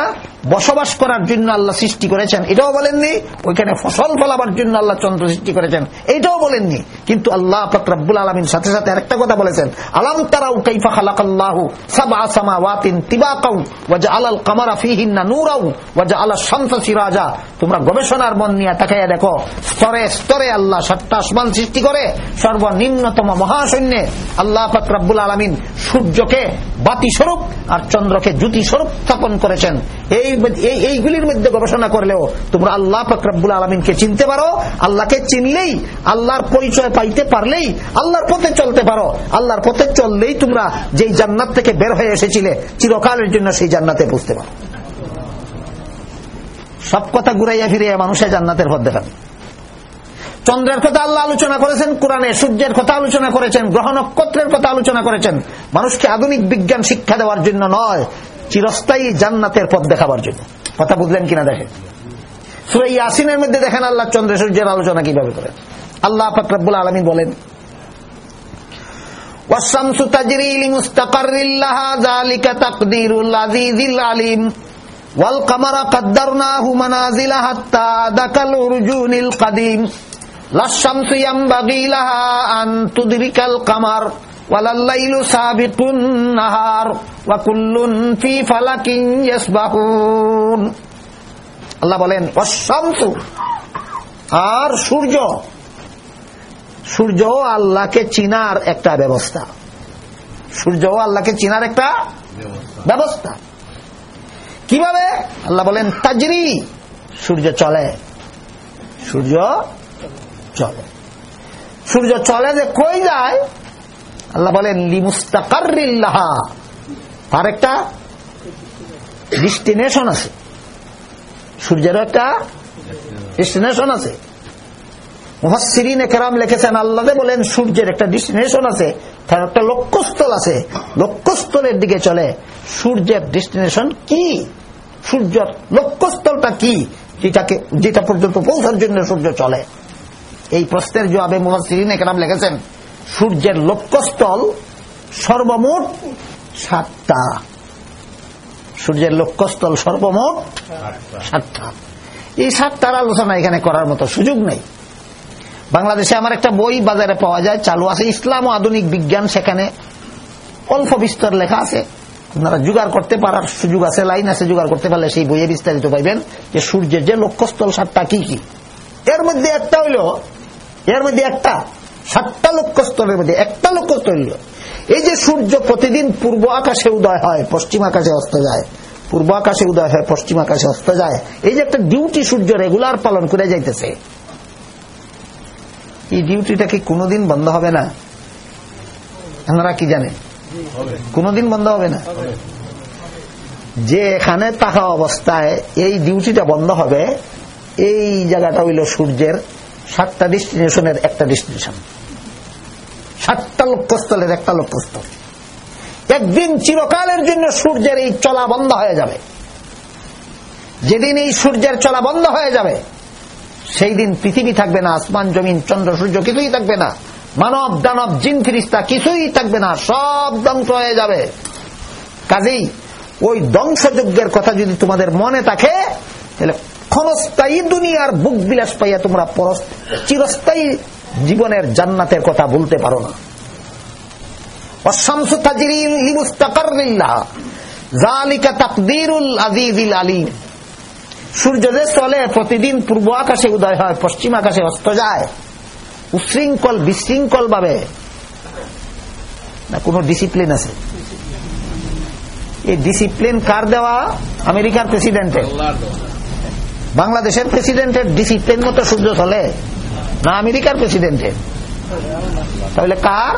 বসবাস করার জন্য আল্লাহ সৃষ্টি করেছেন। এটাও বলেননি, ওইখানে ফসল ফলাবার জন্য আল্লাহ চন্দ্র সৃষ্টি করেছেন। এইটাও বলেননি, কিন্তু আল্লাহ ফকরাবুল আলমিন সাথে সাথে আরেকটা কথা বলেছেন, আলাম তারাউ কাইফা খালাক আল্লাহ সাবা সামা ওয়াতিন তিবাকাউ ওয়াজা আলাল কামারা ফিহিন্না নূরাউ ওয়াজা আলা শামসা সিরাজা। তোমরা গবেষণার মন নিয়ে তাকাইয়া দেখো, স্তরে স্তরে আল্লাহ সাতটা আসমান সৃষ্টি করে, সর্বনিম্নতম মহাশূন্যে আল্লাহ ফকরাবুল আলমিন সূর্যকে বাতি স্বরূপ আর চন্দ্রকে জ্যোতি স্বরূপ স্থাপন করেছেন। এই এইগুলির মধ্যে গবেষণা করলেও তোমরা আল্লাহ ফকরাবুল আলমিনকে চিনতে পারো, আল্লাহকে চিনলেই আল্লাহর পরিচয় পাইতে পারলেই আল্লাহর পথে চলতে পারো। আল্লাহর পথে চললেই তোমরা যেই জান্নাত থেকে বের হয়ে এসেছিলে, চিরকালের জন্য সেই জান্নাতে বুঝতে পারো। সব কথা ঘুরাইয়া ফিরিয়া মানুষের জান্নাতের পথ দেখান। চন্দ্রের কথা আল্লাহ আলোচনা করেছেন, কোরআনে সূর্যের কথা আলোচনা করেছেন, গ্রহ নক্ষত্রের কথা আলোচনা করেছেন। মানুষকে আধুনিক বিজ্ঞান শিক্ষা দেওয়ার জন্য নয় চিরস্থায়ী জান্নাতের পথ দেখাবার জন্য কথা বুঝলেন কিনা দেখেন সুরাই ইয়াসিনের মধ্যে দেখেন আল্লাহ চন্দ্র সূর্যের আলোচনা কিভাবে করেন আল্লাহ ফকরাবুল আলমী বলেন والشمس تجري لمستقر لها ذلك تقدير العزيز العليم والقمر قدرناه منازل حتى ذاك الأرجون القديم لا الشمس ينبغي لها أن تدرك القمر ওয়ালাল্লাইলু আল্লাহ বলেন অশান্তু আর সূর্য সূর্য আল্লাহকে চিনার একটা ব্যবস্থা। সূর্য আল্লাহকে চিনার একটা ব্যবস্থা। কীভাবে? আল্লাহ বলেন, তাজরি, সূর্য চলে সূর্য চলে। সূর্য চলে যে কই যায়? আল্লাহ বলেন, লিমুস্তাকারিল্লাহা। তার একটা ডেস্টিনেশন আছে। সূর্যেরও একটা ডেস্টিনেশন আছে। মুহাসিরিন একরাম লিখেছেন আল্লাহ বলেন, সূর্যের একটা ডেস্টিনেশন আছে। তার একটা লক্ষ্যস্থল আছে। লক্ষ্যস্থলের দিকে চলে। সূর্যের ডেস্টিনেশন কি? সূর্যের লক্ষ্যস্থলটা কি? যেটাকে, যেটা পর্যন্ত পৌঁছার জন্য সূর্য চলে। এই প্রশ্নের জবাবে মুহাসিরিন একরাম লিখেছেন সূর্যের লক্ষ্যস্থল সর্বমোট সাতটা। সূর্যের লক্ষ্যস্থল সর্বমোট সাতটা। এই সাতটার আলোচনা এখানে করার মতো সুযোগ নেই। বাংলাদেশে আমার একটা বই বাজারে পাওয়া যায়, চালু আছে ইসলাম ও আধুনিক বিজ্ঞান। সেখানে অল্প বিস্তর লেখা আছে। আপনারা জোগাড় করতে পারার সুযোগ আছে, লাইন আছে, জোগাড় করতে পারলে সেই বইয়ে বিস্তারিত পাইবেন যে সূর্যের যে লক্ষ্যস্থল সাতটা কি কি। এর মধ্যে একটা হইল, এর মধ্যে একটা সাতটা লক্ষ্যস্থলের মধ্যে একটা লক্ষ্যস্থল হইল এই যে সূর্য প্রতিদিন পূর্ব আকাশে উদয় হয়, পশ্চিম আকাশে অস্ত যায়, পূর্ব আকাশে উদয় হয়, পশ্চিম আকাশে অস্ত যায়, এই যে একটা ডিউটি সূর্য রেগুলার পালন করে যাইতেছে, এই ডিউটিটা কি কোনোদিন বন্ধ হবে না? আপনারা কি জানেন? কোনোদিন বন্ধ হবে না? যে এখানে থাকা অবস্থায় এই ডিউটিটা বন্ধ হবে, এই জায়গাটা হইল সূর্যের সাতটা ডেস্টিনেশনের একটা ডেস্টিনেশন সাতটা লক্ষ্যস্থলের একটা লক্ষ্যস্থল একদিন চিরকালের জন্য সূর্যের এই চলা বন্ধ হয়ে যাবে। যেদিন এই সূর্যের চলা বন্ধ হয়ে যাবে সেই দিন পৃথিবী থাকবে না, আসমান, জমিন, চন্দ্র, সূর্য কিছুই থাকবে না। মানব, দানব, জিন, ফিরিস্তা কিছুই থাকবে না, সব ধ্বংস হয়ে যাবে। কাজেই ওই ধ্বংসযজ্ঞের কথা যদি তোমাদের মনে থাকে, তাহলে ক্ষণস্থায়ী দুনিয়ার বুক বিলাস পাইয়া তোমরা চিরস্থায়ী জীবনের জান্নাতের কথা বলতে পারো না। সূর্য যে চলে প্রতিদিন পূর্ব আকাশে উদয় হয়, পশ্চিম আকাশে অস্ত যায়। উশৃঙ্খল বিশৃঙ্খল ভাবে না, কোন ডিসিপ্লিন আছে? এই ডিসিপ্লিন কার দেওয়া? আমেরিকার প্রেসিডেন্টের বাংলাদেশের প্রেসিডেন্টের ডিসিপ্লিন মতো সূর্য চলে না আমেরিকার প্রেসিডেন্টের? তাহলে কার?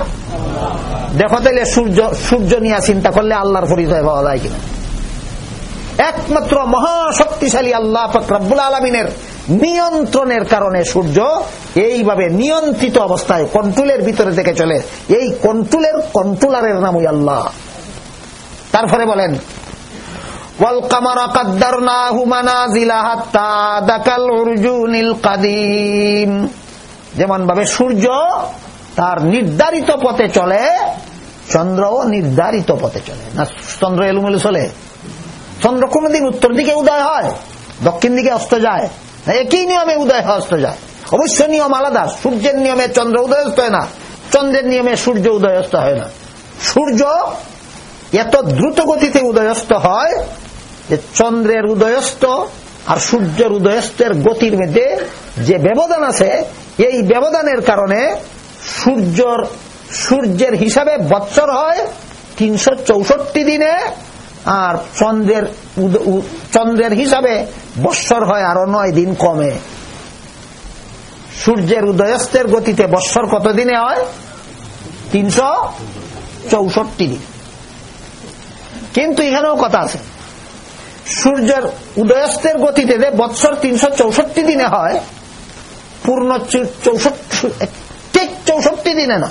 দেখো তাহলে সূর্য সূর্য নিয়ে চিন্তা করলে আল্লাহর পরিচয় পাওয়া যায় কিনা? একমাত্র মহাশক্তিশালী আল্লাহ ফকরাবুল আলমিনের নিয়ন্ত্রণের কারণে সূর্য এইভাবে নিয়ন্ত্রিত অবস্থায় কন্ট্রোলের ভিতরে থেকে চলে। এই কন্ট্রোলের কন্ট্রোলারের নামই আল্লাহ। তারপরে বলেন والقمر قدرناه منازل حتى عاد كالعرجون القديم যেমন ভাবে সূর্য তার নির্ধারিত পথে চলে চন্দ্রও নির্ধারিত পথে চলে না চন্দ্র এলুমেলু চলে চন্দ্র কোনদিন উত্তর দিকে উদয় হয় দক্ষিণ দিকে অস্ত যায় না একই নিয়মে উদয় হয় অস্ত যায় অবশ্য নিয়ম আলাদা সূর্যের নিয়মে চন্দ্র উদয়স্ত হয় না চন্দ্রের নিয়মে সূর্য উদয়স্ত হয় না সূর্য এত দ্রুত গতিতে উদয়স্ত হয় যে চন্দ্রের উদয়স্ত আর সূর্যের উদয়স্তের গতির মধ্যে যে ব্যবধান আছে, এই ব্যবধানের কারণে সূর্যর, সূর্যের হিসাবে বৎসর হয় তিনশো চৌষট্টি দিনে আর চন্দ্রের চন্দ্রের হিসাবে বৎসর হয় আরও নয় দিন কমে। সূর্যের উদয়স্তের গতিতে বৎসর কত দিনে হয়? তিনশো চৌষট্টি দিন। কিন্তু এখানেও কথা আছে। সূর্যের উদয়স্তের গতিতে যে বৎসর তিনশো চৌষট্টি দিনে হয়, পূর্ণ ঠিক চৌষট্টি দিনে না,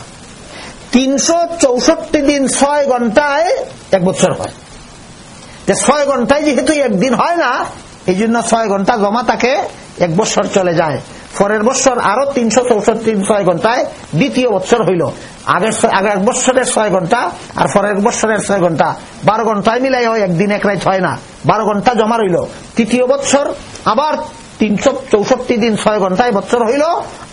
তিনশো চৌষট্টি দিন ছয় ঘন্টায় এক বছর হয়। যে ছয় ঘন্টায় যেহেতু একদিন হয় না, এই জন্য ছয় ঘণ্টা জমা থাকে এক বছর চলে যায়। পরের বছর আরও তিনশো চৌষট্টি ছয় ঘন্টায় দ্বিতীয় বছর হইল। আগের আগের ছয় ঘণ্টা, আর পরের ছয় ঘণ্টা। বারো ঘন্টায় মিলাই হয়, একদিন এক হয় না। বারো ঘণ্টা জমা রইল। তৃতীয় বছর আবার তিনশো চৌষট্টি দিন ছয় বছর হইল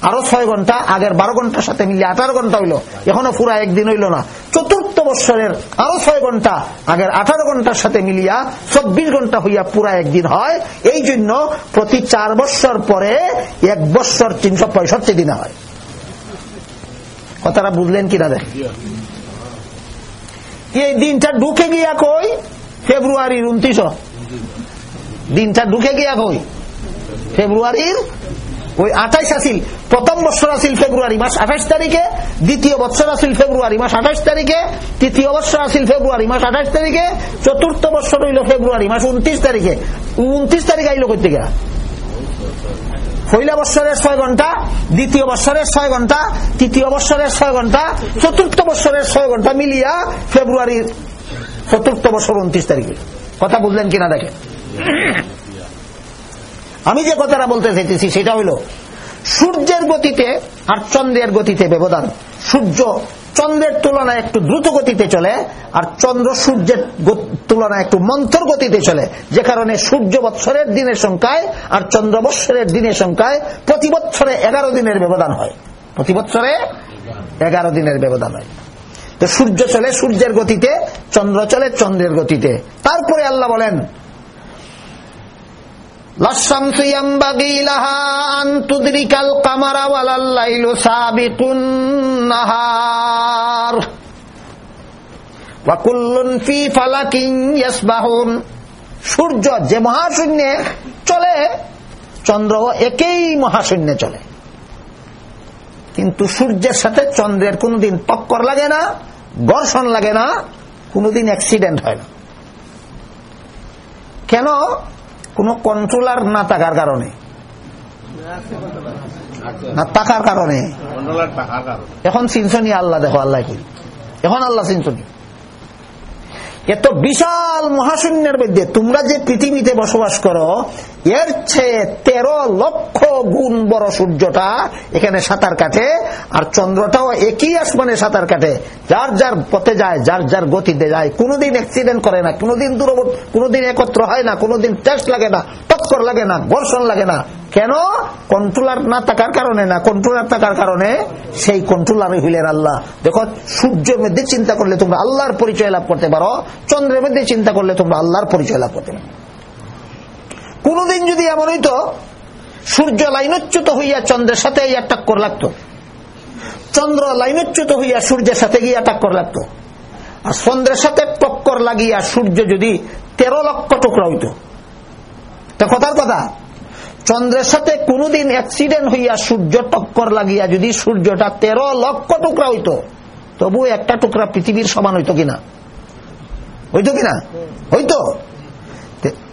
আরও ছয় ঘণ্টা, আগের বারো ঘণ্টার সাথে মিলিয়ে আঠারো ঘণ্টা হইল। এখনও পুরা একদিন হইল না। চতুর্থ বৎসরের আরও ছয় ঘণ্টা, আগের আঠারো ঘণ্টার সাথে মিলিয়া চব্বিশ ঘণ্টা হইয়া পুরা একদিন হয়। এই জন্য প্রতি চার বৎসর পরে এক বৎসর তিনশো পঁয়ষট্টি দিনে হয়। কথাটা বুঝলেন কিনা দেখ এই দিনটা ঢুকে গিয়া কই? ফেব্রুয়ারির উনত্রিশ। দিনটা ঢুকে গিয়া কই? ফেব্রুয়ারির? ওই আঠাইশ আসিল প্রথম বছর আসিল ফেব্রুয়ারি মাস আঠাইশ তারিখে, দ্বিতীয় বছর আসিল ফেব্রুয়ারি মাস আঠাইশ তারিখে, তৃতীয় বছর আসিল ফেব্রুয়ারি মাস আঠাইশ তারিখে, চতুর্থ বছর হইল ফেব্রুয়ারি মাস উনত্রিশ তারিখে। উনত্রিশ তারিখে আইল কই থেকে পয়লা বৎসরের ছয় ঘণ্টা, দ্বিতীয় বৎসরের ছয় ঘণ্টা, তৃতীয় বৎসরের ছয় ঘণ্টা, চতুর্থ বৎসরের ছয় ঘণ্টা মিলিয়া ফেব্রুয়ারির চতুর্থ বছর উনত্রিশ তারিখে। কথা বুঝলেন কিনা দেখে আমি যে কথাটা বলতে চাইতেছি, সেটা হইল সূর্যের গতিতে আর চন্দ্রের গতিতে ব্যবধান। সূর্য চন্দ্রের তুলনায় একটু দ্রুত গতিতে চলে আর চন্দ্র সূর্যের তুলনায় একটু মন্থর গতিতে চলে। যে কারণে সূর্য বৎসরের দিনের সংখ্যায় আর চন্দ্র বৎসরের দিনের সংখ্যায় প্রতি বৎসরে এগারো দিনের ব্যবধান হয়। প্রতি বৎসরে এগারো দিনের ব্যবধান হয়। তো সূর্য চলে সূর্যের গতিতে, চন্দ্র চলে চন্দ্রের গতিতে। তারপরে আল্লাহ বলেন للشمس ينبغي لها أن تدرك القمر ولا الليل سابق النهار وكل في فلك يسبحون সূর্য যে মহাশূন্যে চলে চন্দ্র একই মহাশূন্যে চলে কিন্তু সূর্যের সাথে চন্দ্রের কোনদিন টক্কর লাগে না ঘর্ষণ লাগে না কোনদিন অ্যাক্সিডেন্ট হয় না কেন কোন কন্ট্রোলার না থাকার কারণে। না থাকার কারণে। এখন চিনছনি আল্লাহ দেখো আল্লাহ কি? এখন আল্লাহ চিনছনি এত বিশাল মহাশূন্যের মধ্যে তোমরা যে পৃথিবীতে বসবাস করো, এর চেয়ে তেরো লক্ষ গুণ বড় সূর্যটা এখানে সাঁতার কাটে, আর চন্দ্রটাও একই আসমানে সাঁতার কাটে। যার যার পথে যায়, যার যার গতিতে যায়, কোনোদিন অ্যাক্সিডেন্ট করে না, কোনোদিন দূরবর্তী, কোনোদিন একত্র হয় না, কোনোদিন টেস্ট লাগে না, টক্কর লাগে না, ঘর্ষণ লাগে না। কেন? কন্ট্রোলার না থাকার কারণে না? কন্ট্রোলার থাকার কারণে সেই কন্ট্রোলারই হইলেন আল্লাহ। দেখো, সূর্যের মধ্যে চিন্তা করলে তোমরা আল্লাহর পরিচয় লাভ করতে পারো, চন্দ্রের মধ্যে চিন্তা করলে তোমরা আল্লাহর পরিচয় লাভ করতে পারো। কোনদিন যদি এমন হইতো, সূর্য লাইনচ্যুত হইয়া চন্দ্রের সাথে টক্কর লাগতো। চন্দ্র লাইনচ্যুত হইয়া সূর্যের সাথে গিয়া টক্কর লাগতো। আর চন্দ্রের সাথে টক্কর লাগিয়া সূর্য যদি তেরো লক্ষ টুকরা হইতো। কথার কথা। চন্দ্রের সাথে কোনদিন অ্যাক্সিডেন্ট হইয়া সূর্য টক্কর লাগিয়া যদি সূর্যটা তেরো লক্ষ টুকরা হইতো, তবু একটা টুকরা পৃথিবীর সমান হইতো কিনা? হইতো কিনা? হইতো।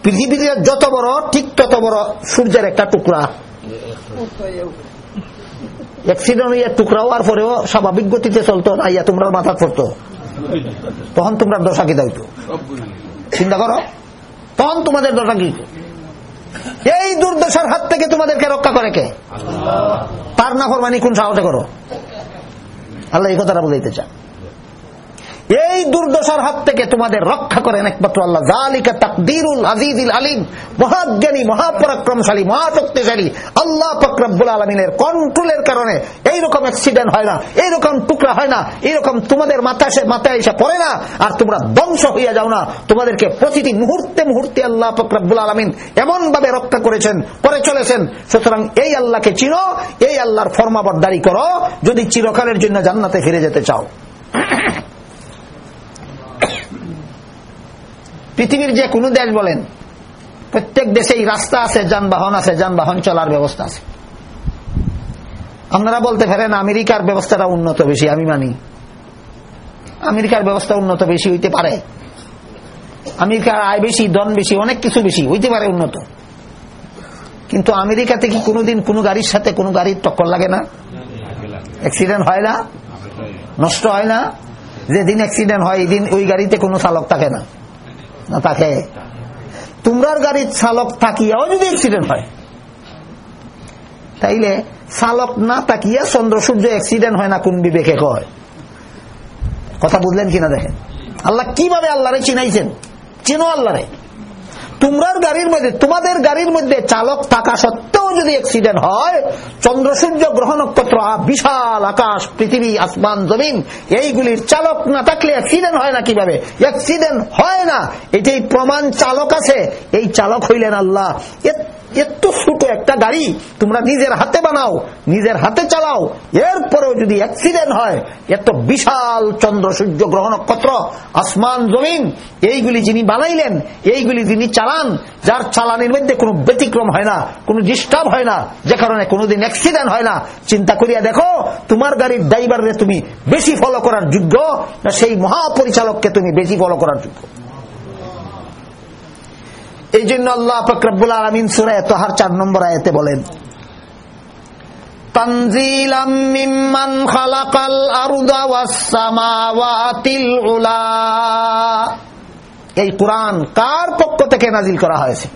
পৃথিবীতে যত বড়, ঠিক তত বড় সূর্যের একটা টুকরা। অ্যাক্সিডেন্ট হইয়া টুকরা হওয়ার পরেও স্বাভাবিক গতিতে চলতো না, ইয়া তোমরা মাথা পড়তো। তখন তোমরা দশা কিতা হইতো? চিন্তা করো। তখন তোমাদের দশা কি এই দুর্দশার হাত থেকে তোমাদেরকে রক্ষা করে কে? তার না ফরমানি কোন সাহসে করো? আল্লাহ এই কথাটা বলতে চান এই দুর্দশার হাত থেকে তোমাদের রক্ষা করেন একমাত্র আল্লাহ। জালিকা তাকদিরুল আজিজুল আলিম। মহাজ্ঞানী, মহাপরাক্রমশালী, মহাশক্তিশালী। আল্লাহ ফকরাবুল আলমিনের কন্ট্রোলের কারণে এইরকম অ্যাক্সিডেন্ট হয় না, এইরকম টুকরা হয় না, এইরকম তোমাদের মাথায় মাথায় এসে পড়ে না, আর তোমরা ধ্বংস হইয়া যাও না। তোমাদেরকে প্রতিটি মুহূর্তে মুহূর্তে আল্লাহ ফকরাবুল আলমিন এমন ভাবে রক্ষা করেছেন, করে চলেছেন। সুতরাং এই আল্লাহকে চিনো, এই আল্লাহর ফর্মাবরদারি করো। যদি চিরকালের জন্য জান্নাতে ফিরে যেতে চাও। পৃথিবীর যে কোনো দেশ বলেন, প্রত্যেক দেশেই রাস্তা আছে, যানবাহন আছে, যানবাহন চলার ব্যবস্থা আছে। আপনারা বলতে পারেন, আমেরিকার ব্যবস্থাটা উন্নত বেশি, আমি মানি। আমেরিকার ব্যবস্থা উন্নত বেশি হইতে পারে। আমেরিকার আয় বেশি দন বেশি, অনেক কিছু বেশি, হইতে পারে উন্নত। কিন্তু আমেরিকাতে কি কোনোদিন কোনো গাড়ির সাথে কোনো গাড়ির টক্কর লাগে না? অ্যাক্সিডেন্ট হয় না? নষ্ট হয় না? যেদিন অ্যাক্সিডেন্ট হয়, এদিন ওই গাড়িতে কোনো চালক থাকে না। না থাকে তোমরার গাড়ির চালক থাকিয়াও যদি অ্যাক্সিডেন্ট হয়। তাইলে চালক না তাকিয়া চন্দ্র সূর্য অ্যাক্সিডেন্ট হয় না কোন বিবেকে কয়? কথা বুঝলেন কিনা দেখেন? আল্লাহ কীভাবে আল্লাহরে চিনাইছেন? চিনো আল্লাহরে। তোমরার গাড়ির মধ্যে, তোমাদের গাড়ির মধ্যে চালক থাকা সত্ত্বেও যদি অ্যাক্সিডেন্ট হয় চন্দ্র সূর্য গ্রহ নক্ষত্র বিশাল আকাশ, পৃথিবী, আসমান, জমিন, এইগুলির চালক না থাকলে অ্যাক্সিডেন্ট হয় না কীভাবে? অ্যাক্সিডেন্ট হয় না। এটাই প্রমাণ চালক আছে। এই চালক হইলেন আল্লাহ। এত ছোট একটা গাড়ি তোমরা নিজের হাতে বানাও, নিজের হাতে চালাও। এরপরেও যদি অ্যাক্সিডেন্ট হয় এত বিশাল চন্দ্র সূর্য গ্রহ নক্ষত্র, আসমান জমিন, এইগুলি যিনি বানাইলেন, এইগুলি যিনি চালান, যার চালানের মধ্যে কোনো ব্যতিক্রম হয় না, কোনো ডিস্টার্ব হয় না, যে কারণে কোনোদিন অ্যাক্সিডেন্ট হয় না। চিন্তা করিয়া দেখো, তোমার গাড়ির ড্রাইভারে তুমি বেশি ফলো করার যোগ্য, না সেই মহাপরিচালককে তুমি বেশি ফলো করার যোগ্য? এই জন্য আল্লাহ ফকরাবুল আলমিন সুরায় তোহার চার নম্বর আয়তে বলেন এই কোরআন কার পক্ষ থেকে নাজিল করা হয়েছে?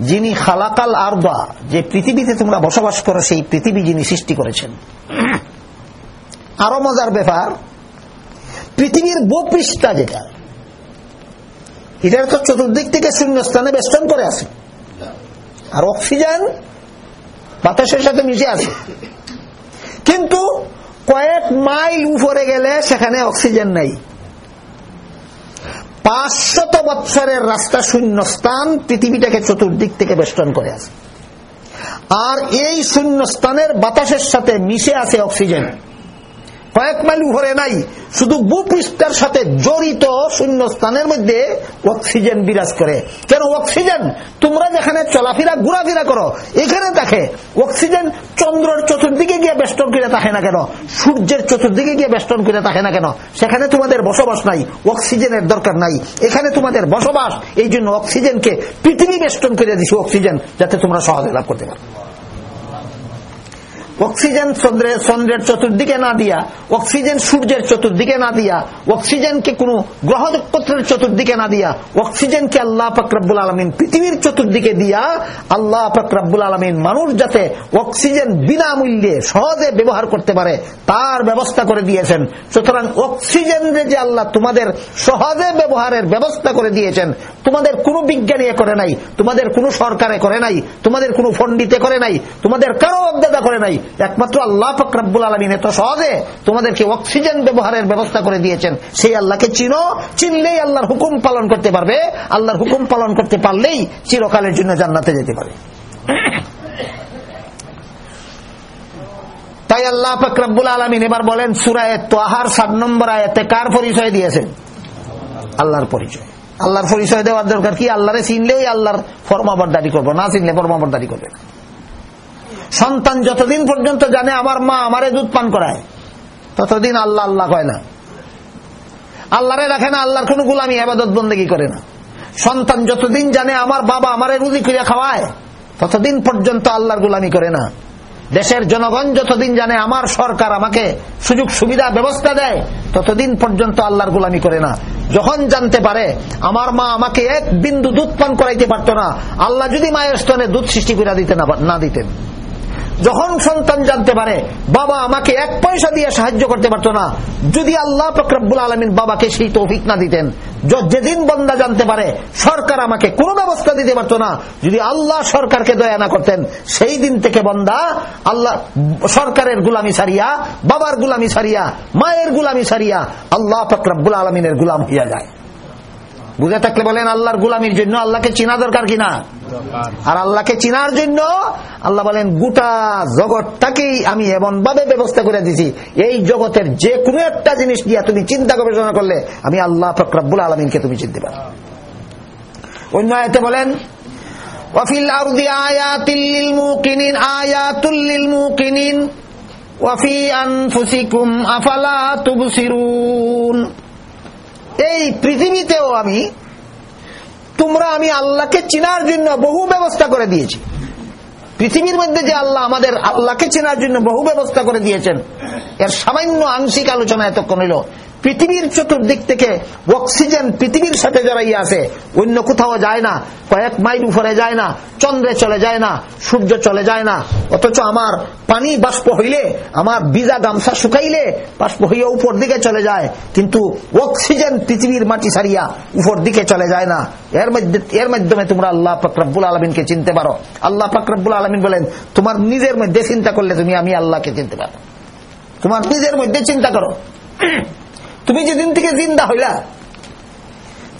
যিনি খালাকাল আরদা, যে পৃথিবীতে তোমরা বসবাস করো, সেই পৃথিবী যিনি সৃষ্টি করেছেন। আরও মজার ব্যাপার, পৃথিবীর ভূপৃষ্ঠা যেটা এটার তো চতুর্দিক থেকে শূন্য স্থানে বেষ্টন করে আছে। আর অক্সিজেন বাতাসের সাথে মিশে আছে। কিন্তু কয়েক মাইল উপরে গেলে সেখানে অক্সিজেন নাই। পাঁচশত বৎসরের রাস্তা শূন্য স্থান পৃথিবীটাকে চতুর্দিক থেকে বেষ্টন করে আছে। আর এই শূন্য স্থানের বাতাসের সাথে মিশে আছে অক্সিজেন। কয়েক মাইল উপরে নাই, শুধু ভূপৃষ্ঠের সাথে জড়িত শূন্য স্থানের মধ্যে অক্সিজেন বিরাজ করে। কেন অক্সিজেন? তোমরা যেখানে চলাফেরা, ঘোরাফেরা করো, এখানে দেখে অক্সিজেন চন্দ্রের চতুর্দিকে গিয়ে বেষ্টন করে থাকে না কেন? সূর্যের চতুর্দিকে গিয়ে বেষ্টন করে থাকে না কেন? সেখানে তোমাদের বসবাস নাই, অক্সিজেনের দরকার নাই। এখানে তোমাদের বসবাস, এই জন্য অক্সিজেনকে পৃথিবী বেষ্টন করে দিছি অক্সিজেন, যাতে তোমরা সহজে লাভ করতে পারো। অক্সিজেন চন্দ্রের চন্দ্রের চতুর্দিকে না দিয়া, অক্সিজেন সূর্যের চতুর্দিকে না দিয়া, অক্সিজেনকে কোন গ্রহ নক্ষত্রের চতুর্দিকে না দিয়া, অক্সিজেনকে আল্লাহ ফকরাবুল আলমিন পৃথিবীর চতুর্দিকে দিয়া আল্লাহ ফকরাবুল আলমিন মানুষ যাতে অক্সিজেন বিনামূল্যে সহজে ব্যবহার করতে পারে, তার ব্যবস্থা করে দিয়েছেন। সুতরাং অক্সিজেন যে আল্লাহ তোমাদের সহজে ব্যবহারের ব্যবস্থা করে দিয়েছেন, তোমাদের কোনো বিজ্ঞানী করে নাই, তোমাদের কোনো সরকারে করে নাই, তোমাদের কোনো ফন্ডিতে করে নাই, তোমাদের কারও অজ্ঞতা করে নাই একমাত্র আল্লাহ ফকরাবুল আলমিন এত সহজে তোমাদেরকে অক্সিজেন ব্যবহারের ব্যবস্থা করে দিয়েছেন। সেই আল্লাহকে চিনো, চিনলেই আল্লাহর হুকুম পালন করতে পারবে। আল্লাহর হুকুম পালন করতে পারলেই চিরকালের জন্য জান্নাতে যেতে পারে। তাই আল্লাহ ফকরাবুল আলমিন এবার বলেন সুরায় তোহার সাত নম্বর আয়তে কার পরিচয় দিয়েছেন? আল্লাহর পরিচয়। আল্লাহর পরিচয় দেওয়ার দরকার কি? আল্লাহরে চিনলেই আল্লাহর ফরমাবরদারি করব, না চিনলে ফরমাবরদারি করবে না। সন্তান যতদিন পর্যন্ত জানে আমার মা আমারে দুধ পান করায়, ততদিন আল্লাহ আল্লাহ কয় না। আল্লাহরে রাখে না, আল্লাহর কোন গুলামি, আবাদত বন্দেগী করে না। সন্তান যতদিন জানে আমার বাবা আমারে রুজি করিয়া খাওয়ায়, ততদিন পর্যন্ত আল্লাহর গুলামি করে না। দেশের জনগণ যতদিন জানে আমার সরকার আমাকে সুযোগ সুবিধা ব্যবস্থা দেয়, ততদিন পর্যন্ত আল্লাহর গোলামি করে না। যখন জানতে পারে আমার মা আমাকে এক বিন্দু দুধ পান করাইতে পারত না, আল্লাহ যদি মায়ের স্তনে দুধ সৃষ্টি করে দিতে না দিতেন। যখন সন্তান জানতে পারে, বাবা আমাকে এক পয়সা দিয়ে সাহায্য করতে পারতো না, যদি আল্লাহ ফকরাবুল আলমিন বাবাকে সেই তৌফিক না দিতেন যেদিন বন্দা জানতে পারে সরকার আমাকে কোন ব্যবস্থা দিতে পারতো না, যদি আল্লাহ সরকারকে দয়া না করতেন, সেই দিন থেকে বন্দা আল্লাহ, সরকারের গুলামি সারিয়া, বাবার গুলামি সারিয়া, মায়ের গুলামি সারিয়া আল্লাহ ফকরাবুল আলমিনের গুলাম হইয়া যায়। বুঝে থাকলে বলেন, আল্লাহর গুলামির জন্য আল্লাহকে চিনা দরকার কিনা? আর আল্লাহকে চিনার জন্য আল্লাহ বলেন, গোটা জগৎটাকেই আমি এমন ভাবে ব্যবস্থা করে দিছি। এই জগতের যে কোনো একটা জিনিস দিয়া তুমি চিন্তা গবেষণা করলে, আমি আল্লাহ ফকরাবুল আলমিনকে তুমি চিনতে পারো। অন্য আয়তে বলেন, ওয়াফিল আরদি আয়াতিল মুকিনিন, আয়াতুল মুকিনিন ওয়াফি আনফুসিকুম আফালা তুবসিরুন। এই পৃথিবীতেও আমি, তোমরা আমি আল্লাহকে চেনার জন্য বহু ব্যবস্থা করে দিয়েছি। পৃথিবীর মধ্যে যে আল্লাহ আমাদের আল্লাহকে চেনার জন্য বহু ব্যবস্থা করে দিয়েছেন, এর সামান্য আংশিক আলোচনা এতক্ষণ হইল পৃথিবীর চতুর্দিক থেকে অক্সিজেন পৃথিবীর সাথে জড়াইয়া আছে। অন্য কোথাও যায় না, কয়েক মাইল উপরে যায় না, চন্দ্রে চলে যায় না, সূর্য চলে যায় না। অথচ আমার পানি বাষ্প হইলে, আমার বিজা গামছা শুকাইলে বাষ্প হইয়া উপর দিকে চলে যায়। কিন্তু অক্সিজেন পৃথিবীর মাটি সারিয়া উপর দিকে চলে যায় না। এর মধ্যে, এর মাধ্যমে তোমরা আল্লাহ ফকরাবুল আলমিনকে চিনতে পারো। আল্লাহ ফকরাবুল আলমিন বলেন, তোমার নিজের মধ্যে চিন্তা করলে তুমি আমি আল্লাহকে চিনতে পারো তোমার নিজের মধ্যে চিন্তা করো। তুমি যেদিন থেকে জিন্দা হইলা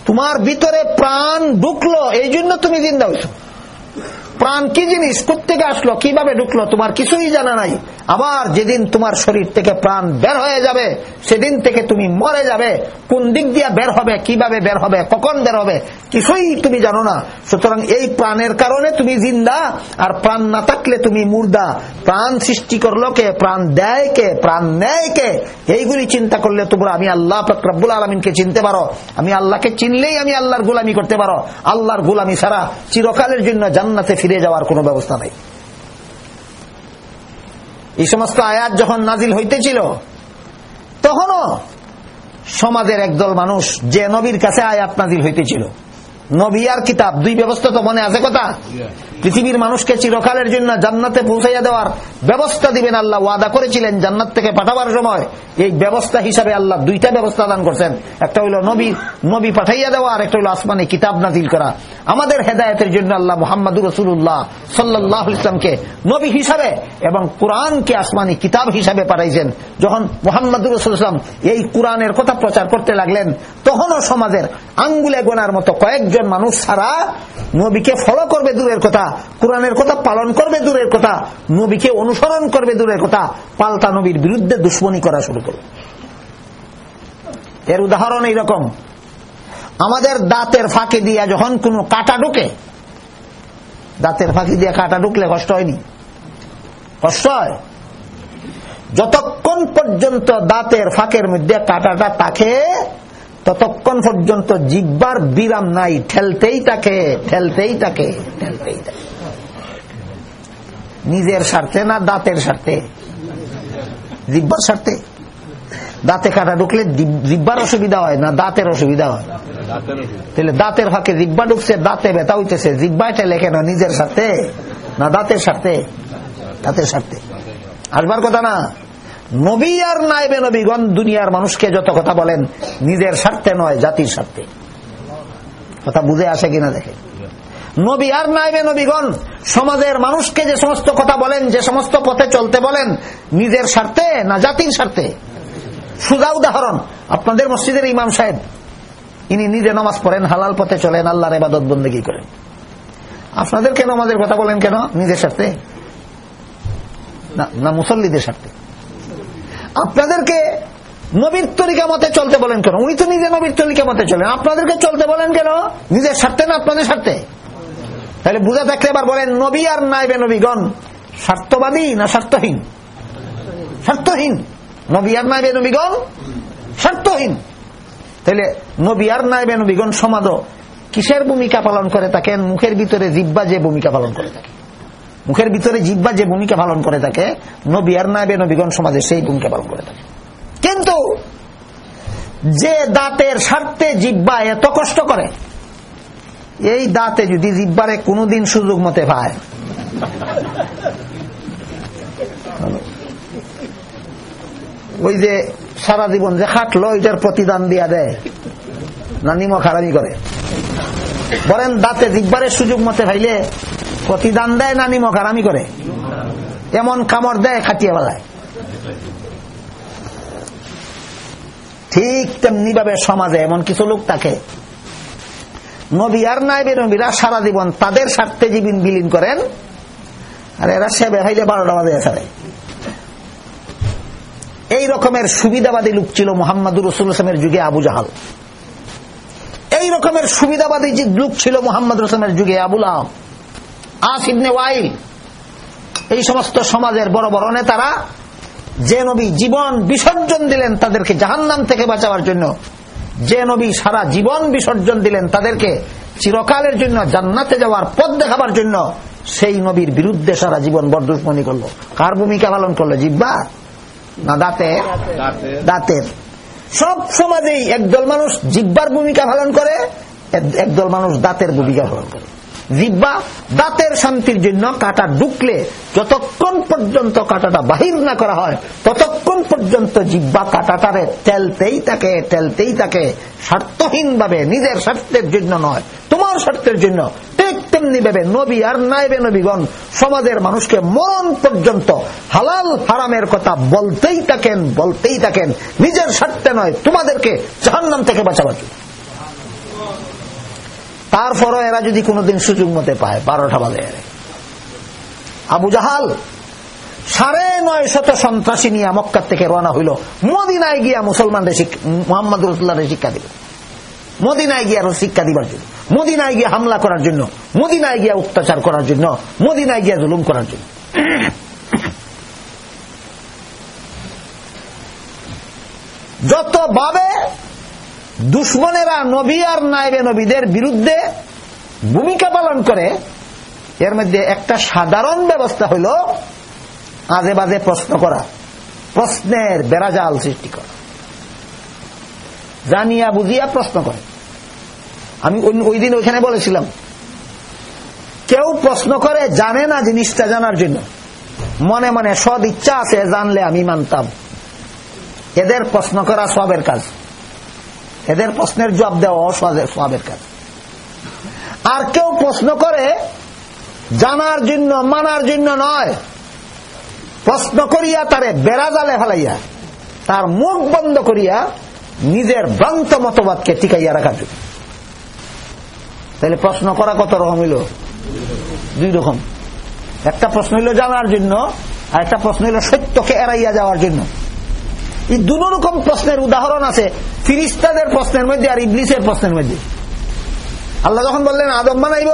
তোমার ভিতরে প্রাণ ঢুকলো এই জন্য তুমি জিন্দা হইছো। প্রাণ কি জিনিস? কোথেকে আসলো? কীভাবে ঢুকলো? তোমার কিছুই জানা নাই। আবার যেদিন তোমার শরীর থেকে প্রাণ বের হয়ে যাবে, সেদিন থেকে তুমি মরে যাবে। কোন দিক দিয়ে বের হবে? কীভাবে বের হবে? কখন বের হবে? কিছুই তুমি জানো না। সুতরাং এই প্রাণের কারণে তুমি জিন্দা, আর প্রাণ না থাকলে তুমি মুর্দা। প্রাণ সৃষ্টি করল কে? প্রাণ দেয় কে? প্রাণ নেয় কে? এইগুলি চিন্তা করলে তোমরা আমি আল্লাহ রব্বুল আলমিনকে চিনতে পারো। আমি আল্লাহকে চিনলেই আমি আল্লাহর গোলামি করতে পারো। আল্লাহর গোলামি ছাড়া চিরকালের জন্য জান্নাতে ফিরে যাওয়ার কোনো ব্যবস্থা নাই। এই সমস্ত আয়াত যখন নাজিল হইতেছিল, তখনও সমাজের একদল মানুষ যে নবীর কাছে আয়াত নাজিল হইতেছিল। নবী আর কিতাব, দুই ব্যবস্থা তো মনে আছে কথা? পৃথিবীর মানুষকে চিরকালের জন্য জান্নাতে পৌঁছাইয়া দেওয়ার ব্যবস্থা দিবেন আল্লাহ, ওয়াদা করেছিলেন জান্নাত থেকে পাঠাবার সময়। এই ব্যবস্থা হিসাবে আল্লাহ দুইটা ব্যবস্থা দান করছেন। একটা হইল নবী নবী পাঠাইয়া দেওয়া, আর একটা হইল আসমানে কিতাব নাজিল করা। আমাদের হেদায়তের জন্য আল্লাহ মোহাম্মদুর রসুল্লাহ সাল্লাহ ইসলামকে নবী হিসাবে এবং কোরআনকে আসমানি কিতাব হিসাবে পাঠাইছেন। যখন মোহাম্মদুর রসুলাম এই কোরআনের কথা প্রচার করতে লাগলেন, তখনও সমাজের আঙ্গুলে গোনার মতো কয়েকজন মানুষ ছাড়া নবীকে ফলো করবে দূরের কথা। কোরআনের কথা পালন করবে দূরের কথা, নবীকে অনুসরণ করবে দূরের কথা, পাল্টা নবীর বিরুদ্ধে দুশ্মনী করা শুরু করবে। এর উদাহরণ এইরকম। আমাদের দাঁতের ফাঁকে দিয়া যখন কোনো কাটা ঢুকে, দাঁতের ফাঁকি দিয়ে কাটা ঢুকলে কষ্ট হয়নি? কষ্ট হয়। যতক্ষণ পর্যন্ত দাঁতের ফাঁকের মধ্যে কাটাটা থাকে, ততক্ষণ পর্যন্ত জিব্বার বিরাম নাই, ঠেলতেই থাকে ঠেলতেই থাকে ঠেলতেই থাকে। নিজের স্বার্থে না দাঁতের স্বার্থে? জিব্বার স্বার্থে? দাঁতে কাটা ঢুকলে জিব্বার অসুবিধা হয় না দাঁতের অসুবিধা হয়? তাহলে দাঁতের ফাঁকে জিব্বা ঢুকছে দাঁতে ব্যথা হইতেছে। জিব্বায় ঠেলে কেন নিজের স্বার্থে? না দাঁতের স্বার্থে? দাঁতের স্বার্থে। আসবার কথা না। নবী আর নাইবে নবীগণ দুনিয়ার মানুষকে যত কথা বলেন নিজের স্বার্থে নয় জাতির স্বার্থে। কথা বুঝে আসে কিনা দেখে নবী আর নাইবে নবীগণ। সমাজের মানুষকে যে সমস্ত কথা বলেন, যে সমস্ত পথে চলতে বলেন, নিজের স্বার্থে না জাতির স্বার্থে? সুদা উদাহরণ, আপনাদের মসজিদের ইমাম সাহেব, ইনি নিজে নামাজ পড়েন, হালাল পথে চলেন, আল্লাহর এবাদত বন্দেগী করেন। আপনাদের কেন আমাদের কথা বলেন কেন? নিজের স্বার্থে? না, মুসল্লিদের স্বার্থে। আপনাদেরকে নবীর তরিকা মতে চলতে বলেন কেন? উনি তো নিজে নবীর তরিকা মতে চলেন। আপনাদেরকে চলতে বলেন কেন? নিজের স্বার্থে না আপনাদের স্বার্থে? তাহলে বুঝা থাকলে এবার বলেন, নবী আর নাইবে নবীগণ স্বার্থবাদী না স্বার্থহীন? স্বার্থহীন। নবী আর নাইবে নবীগণ স্বার্থহীন। তাহলে নবী আর নাইবে নবীগণ সমাজ কিসের ভূমিকা পালন করে থাকেন? মুখের ভিতরে জিব্বা যে ভূমিকা পালন করে থাকে। মুখের ভিতরে জিব্বা যে ভূমিকা পালন করে থাকে, নবী আর নাইবে নবীগণ সমাজে সেই ভূমিকা পালন করে থাকে। কিন্তু যে দাঁতের স্বার্থে জিব্বা এত কষ্ট করে এই দাঁতে যদি জিব্বারে কোনোদিন সুযোগ মতে পায়। ওই যে সারা জীবন যে খাটলো এটার প্রতিদান দিয়া দেয়। না নিমক হারামি করে। বলেন, দাঁতে জিব্বারের সুযোগ মতে ভাইলে প্রতিদান দেয় না নিমক হারামি করে? এমন কামড় দেয় খাটিয়ে বেলায়। ঠিক তেমনি ভাবে সমাজে এমন কিছু লোক থাকে আর সারা জীবন তাদের স্বার্থে জীবন বিলীন করেন। আর এরা বারোটা বাজে এই রকমের সুবিধাবাদী লোক ছিল মোহাম্মদুর রসুল ইসলামের যুগে আবু জাহাল। এই রকমের সুবিধাবাদী লোক ছিল মোহাম্মদ রসুলের যুগে আবুল আহম আসিবনে ওয়াইল, এই সমস্ত সমাজের বড় বড় নেতারা যে নবী জীবন বিসর্জন দিলেন তাদেরকে জাহান্নাম থেকে বাঁচাবার জন্য যে নবী সারা জীবন বিসর্জন দিলেন তাদেরকে চিরকালের জন্য জান্নাতে যাওয়ার পথ দেখাবার জন্য, সেই নবীর বিরুদ্ধে সারা জীবন বরদুশ্মনি করল। কার ভূমিকা পালন করল, জিব্বা? না দাঁতে? দাঁতের। সব সমাজেই একদল মানুষ জিব্বার ভূমিকা পালন করে একদল মানুষ দাঁতের ভূমিকা পালন করে। জিব্বা, দাঁতের শান্তির জন্য কাটা ঢুকলে যতক্ষণ পর্যন্ত কাটাটা বাহির না করা হয়, ততক্ষণ পর্যন্ত জিব্বা কাটাটারে টেলতেই থাকে টেলতেই থাকে। স্বার্থহীন ভাবে নিজের স্বার্থের জন্য নয়, তোমার স্বার্থের জন্য। ঠিক তেমনি ভাবে নবী আর নাইবে নবীগণ, সমাজের মানুষকে মরণ পর্যন্ত হালাল, হারামের কথা বলতেই থাকেন বলতেই থাকেন। নিজের স্বার্থে নয়, তোমাদেরকে জাহান্নাম থেকে বাঁচাবার জন্য। তারপরও এরা যদি কোনোদিন সুযোগ মতে পায়, বারোটা বাজে। আবু জাহাল, সাড়ে নয় শত সন্ত্রাসী নিয়ে মক্কার থেকে রওনা হইল। মদিনায় গিয়া মুসলমানদের মোহাম্মদ রসুল্লাহ শিক্ষা দিল। মদিনায় গিয়া শিক্ষা দিবার জন্য। মদিনায় গিয়া হামলা করার জন্য। মদিনায় গিয়া অত্যাচার করার জন্য। মদিনায় গিয়া জুলুম করার জন্য। যত ভাবে দুশ্মনেরা নবী আর নাইবে নবীদের বিরুদ্ধে ভূমিকা পালন করে। এর মধ্যে একটা সাধারণ ব্যবস্থা হইল আজে বাজে প্রশ্ন করা, প্রশ্নের বেড়াজাল সৃষ্টি করা। জানিয়া বুঝিয়া প্রশ্ন করে। আমি ওই দিন ওইখানে বলেছিলাম, কেউ প্রশ্ন করে জানে না জিনিসটা জানার জন্য। মনে মনে সদ ইচ্ছা আছে, জানলে আমি মানতাম। এদের প্রশ্ন করা সবের কাজ। এদের প্রশ্নের জবাব দেওয়া সবের কাজ। আর কেউ প্রশ্ন করে, জানার জন্য, মানার জন্য নয়। প্রশ্ন করিয়া তারে বেড়াজালে ফেলাইয়া তার মুখ বন্ধ করিয়া নিজের ভ্রান্ত মতবাদকে টিকাইয়া রাখার জন্য। তাহলে প্রশ্ন করা কত রকম হইল? দুই রকম। একটা প্রশ্ন হইল জানার জন্য, আর একটা প্রশ্ন হইল সত্যকে এড়াইয়া যাওয়ার জন্য। এই দু রকম প্রশ্নের উদাহরণ আছে, ফিরিস্তাদের প্রশ্নের মধ্যে আর ইবলিসের প্রশ্নের মধ্যে। আল্লাহ যখন বললেন, আদম বানাইব?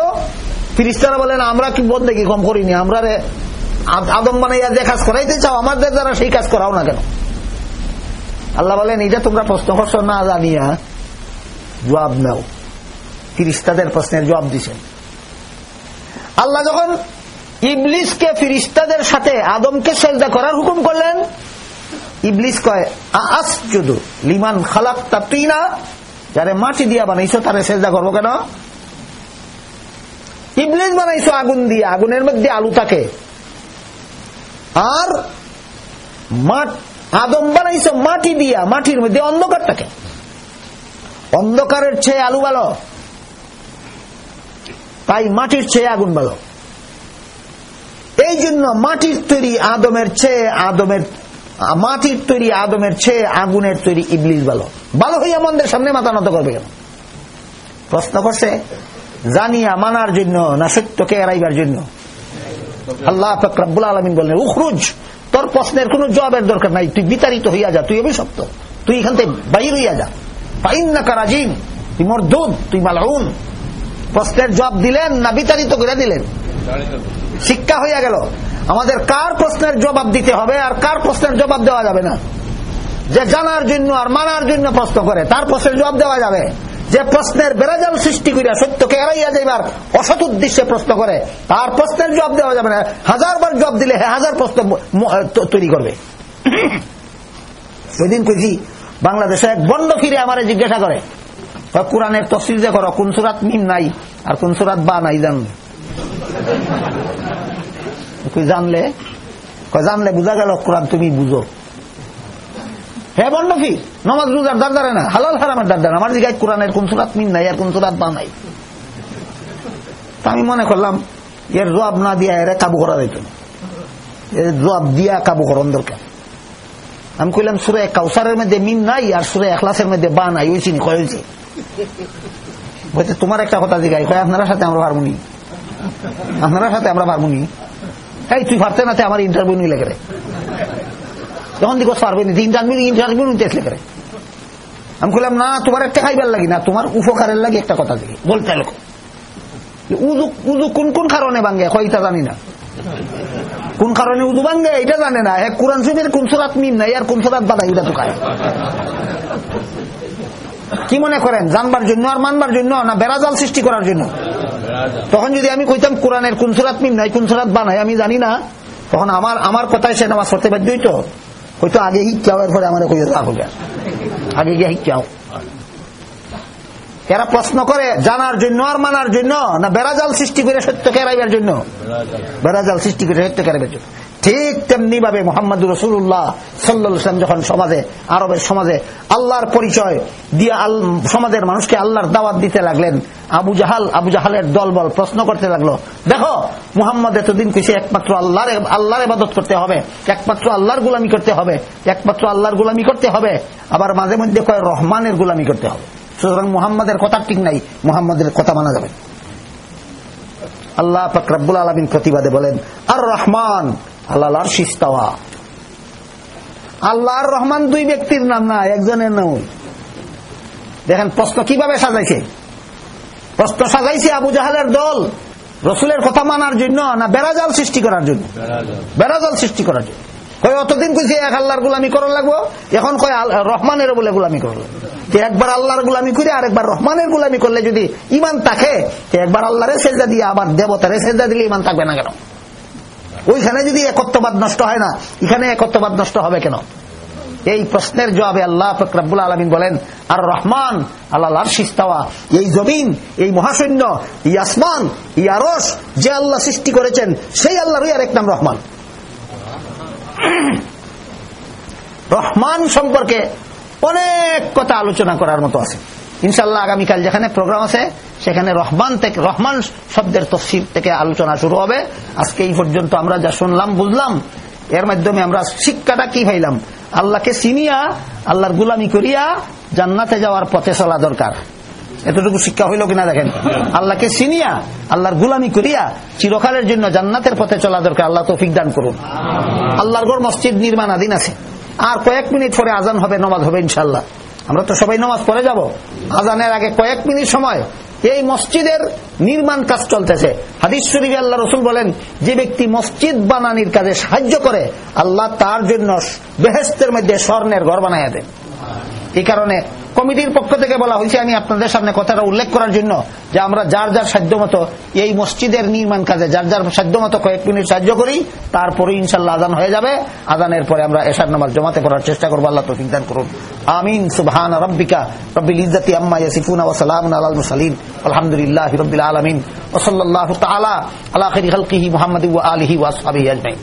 ফিরিস্তারা বললেন, আমরা কি বলতে কি কম করিনি, আমরা রে আদম বানাইয়া যে কাজ করাইতে চাও, আমাদের দ্বারা সেই কাজ করাও না কেন? আল্লাহ বলেন, এটা তোমরা প্রশ্ন করছ না জানিয়া জবাব নাও। ফিরিস্তাদের প্রশ্নের জবাব দিছেন। আল্লাহ যখন ইবলিসকে ফিরিস্তাদের সাথে আদমকে সেজদা করার হুকুম করলেন ইবলিস কয় লিমান খালাক তা তুই না যারে মাটি দিয়া বানাইছো, তারে সেজদা করব কেন? ইবলিস বানাইছো আগুন দিয়ে, আগুনের মধ্যে আলু থাকে। আর আদম বানাইছো মাটি দিয়া, মাটির মধ্যে অন্ধকার থাকে। অন্ধকারের চেয়ে আলু ভালো। তাই মাটির চেয়ে আগুন ভালো। এই জন্য মাটির তৈরি আদমের চেয়ে আদমের মাটির তৈরি আদমের চেয়ে আগুনের তৈরি ইবলিস ভালো। ভালো হইয়া মন্দের সামনে মাথা নত করবে কেন? প্রশ্ন করছে, জানিয়া মানার জন্য না সত্যকে এড়াইবার জন্য? আল্লাহ ফকরাবুল আলমিন বললেন, উখরুজ, তোর প্রশ্নের কোন জবাবের দরকার নাই, তুই বিতাড়িত হইয়া যা, তুই অভিশপ্ত। তুই এখান থেকে বাইর হইয়া যা। পাইন না কারাজিম তুই মোর দুধ তুই মালাউন। প্রশ্নের জবাব দিলেন না বিতাড়িত করে দিলেন? শিক্ষা হইয়া গেল। আমাদের কার প্রশ্নের জবাব দিতে হবে আর কার প্রশ্নের জবাব দেওয়া যাবে না? যে জানার জন্য আর মানার জন্য প্রশ্ন করে, তার প্রশ্নের জবাব দেওয়া যাবে। যে প্রশ্নের বেড়াজাল সৃষ্টি করিয়া সত্যকে এড়াইয়া যাইবার অসৎ উদ্দেশ্যে প্রশ্ন করে, তার প্রশ্নের জবাব দেওয়া যাবে না। হাজার বার জবাব দিলে হ্যাঁ হাজার প্রশ্ন তৈরি করবে। সেদিন কইছি, বাংলাদেশে এক বন্ধ ফিরে আমারে জিজ্ঞাসা করে কোরআনের তফসিল যে করো, কোন সুরাত মিম নাই আর কোন সুরাত বা নাই জান? কই জানলে জানলে বুঝা গেল কোরআন তুমি বুঝো। হ্যাঁ বন্ধ ফির নমাজ রোজার দারদারে না, হালাল হারামের দারদার আমার দিকে কোরআনের কোন সুরাত মিম নাই, আর কোন সুরাত বা নাই। আমি মনে করলাম, এর জবাব না দিয়া এর কাবু করা যাইত। এর জবাব দিয়া কাবু করন দরকার। আমি কইলাম সুরে কাউসারের মধ্যে মিন নাই, আর সুরে এখলাসের মধ্যে বা নাই। ওই চিনি, কয় হয়েছে বলছে, তোমার একটা কথা জিগাই। কয়, আপনার সাথে আমরা পারবনি আপনার সাথে আমরা পারবনি এই, তুই পারতে না আমার ইন্টারভিউ নিলে করে যখন দিকে পারবে না ইন্টারভিউ ইন্টারভিউ নিতে করে আমি কইলাম, না, তোমার একটা খাইবার লাগি না, তোমার উপকারের লাগে একটা কথা দিই বলতে লোক উজু উজু কোন কোন কারণে ভাঙ্গে? কয়টা জানি না। কোন কারণে উজু ভাঙ্গে? এটা জানে না। এক কোরআন শরীফের কোন সুরাত মিম নাই, আর কোন সুরাত বাধা এটা খায় কি মনে করেন, জানবার জন্য আর মানবার জন্য না বেড়াজাল সৃষ্টি করার জন্য? তখন যদি আমি কইতাম কোরআনের কোন সুরাত মিম নাই কোন সুরাত বানাই আমি জানি না। তখন আমার আমার কথায় সে নামাজ পড়তে বাধ্য হইতো। হয়তো আগে হিচ্ছাও এরপরে আমার কই রাখো আগে গিয়ে শিক্ষাও। এরা প্রশ্ন করে জানার জন্য আর মানার জন্য না বেড়াজাল সৃষ্টি করে সত্য এড়াইবার জন্য? বেড়াজাল। সৃষ্টি করে সত্য এড়াইবার জন্য। ঠিক তেমনি ভাবে মোহাম্মদ রসুল্লাহ সাল্লাম যখন সমাজে, আরবের সমাজে আল্লাহর পরিচয় দিয়ে সমাজের মানুষকে আল্লাহর দাওয়াত দিতে লাগলেন, আবু জাহাল, আবু জাহালের দলবল প্রশ্ন করতে লাগল, দেখো, মুহাম্মদ এতদিন কিছু একমাত্র আল্লাহর আল্লাহর ইবাদত করতে হবে? একমাত্র আল্লাহর গুলামি করতে হবে? একমাত্র আল্লাহর গুলামি করতে হবে? আবার মাঝে মধ্যে কয় রহমানের গুলামি করতে হবে? সুতরাং মুহাম্মাদের কথা ঠিক নাই, মোহাম্মদের কথা মানা যাবে। আল্লাহ পাক আলমিন প্রতিবাদে বলেন, আর রহমান আল্লাহ শিস্তাওয়া আল্লাহর রহমান দুই ব্যক্তির নাম না একজনের নাম। দেখেন প্রশ্ন কীভাবে সাজাইছে? প্রশ্ন সাজাইছে আবু জাহালের দল রসুলের কথা মানার জন্য না বেড়াজাল সৃষ্টি করার জন্য? বেড়াজাল। সৃষ্টি করার জন্য। কয় অতদিন কইছে এক আল্লাহর গুলামি করার লাগবো এখন কয় রহমানের বলে গুলামি। যে একবার আল্লাহর গুলামি করে আর একবার রহমানের গুলামি করলে যদি ইমান থাকে একবার আল্লাহরে সেজদা দিয়ে আবার দেবতারে সেজদা দিলে ইমান থাকবে না কেন? ওইখানে যদি একত্ববাদ নষ্ট হয় না, এখানে একত্ববাদ নষ্ট হবে কেন? এই প্রশ্নের জবাবে আল্লাহ ফকরাবুল আলমিন বলেন, আর রহমান আল্লাহ শিস্তাওয়া এই জমিন, এই মহাসৈন্য, এই আসমান, এই আরস যে আল্লাহ সৃষ্টি করেছেন, সেই আল্লাহরই আর এক নাম রহমান। রহমান সম্পর্কে অনেক কথা আলোচনা করার মতো আছে। ইনশাল্লাহ আগামীকাল যেখানে প্রোগ্রাম আছে, সেখানে রহমান থেকে রহমান শব্দের তফসিল থেকে আলোচনা শুরু হবে। আজকে এই পর্যন্ত আমরা যা শুনলাম, বুঝলাম, এর মাধ্যমে আমরা শিক্ষাটা কি পাইলাম? আল্লাহকে চিনিয়া, আল্লাহর গুলামি করিয়া জান্নাতে যাওয়ার পথে চলা দরকার। এতটুকু শিক্ষা হইল কিনা দেখেন? আল্লাহকে চিনিয়া, আল্লাহর গুলামি করিয়া চিরকালের জন্য জান্নাতের পথে চলা দরকার। আল্লাহ তৌফিক দান করুন। আল্লাহর গড় মসজিদ নির্মাণাধীন আছে। আর কয়েক মিনিট পরে আজান হবে, নমাজ হবে ইনশাল্লাহ আমরা তো সবাই নামাজ পড়ে যাব। আজানের আগে কয়েক মিনিট সময় এই মসজিদের নির্মাণ কাজ চলতেছে। হাদিস শরীফ আল্লাহ রসুল বলেন, যে ব্যক্তি মসজিদ বানানির কাজে সাহায্য করে, আল্লাহ তার জন্য বেহেস্তের মধ্যে স্বর্ণের ঘর বানাইয়া দেন। এই কারণে কমিটির পক্ষ থেকে বলা হয়েছে, আমি আপনাদের সামনে কথাটা উল্লেখ করার জন্য যে আমরা যার যার সাধ্য মতো এই মসজিদের নির্মাণ কাজে যার যার সাধ্য মতো কয়েক মিনিট সাহায্য করি তারপরে ইনশাল্লাহ আজান হয়ে যাবে। আজানের পরে আমরা এশার নামাজ জমাতে করার চেষ্টা করব। আল্লাহ তো দান করুন। আমিন। সুবহান রব্বিকা রব্বিল ইজ্জতি আম্মা ইয়াসিফুনা ওয়া সালামুন আলাল মুরসালিন। আলহামদুলিল্লাহি রাব্বিল আলামিন। ওয়া সাল্লাল্লাহু তাআলা আলা খাইরি খালকিহি মুহাম্মাদি ওয়া আলিহি ওয়া আসহাবিহি আজমাইন।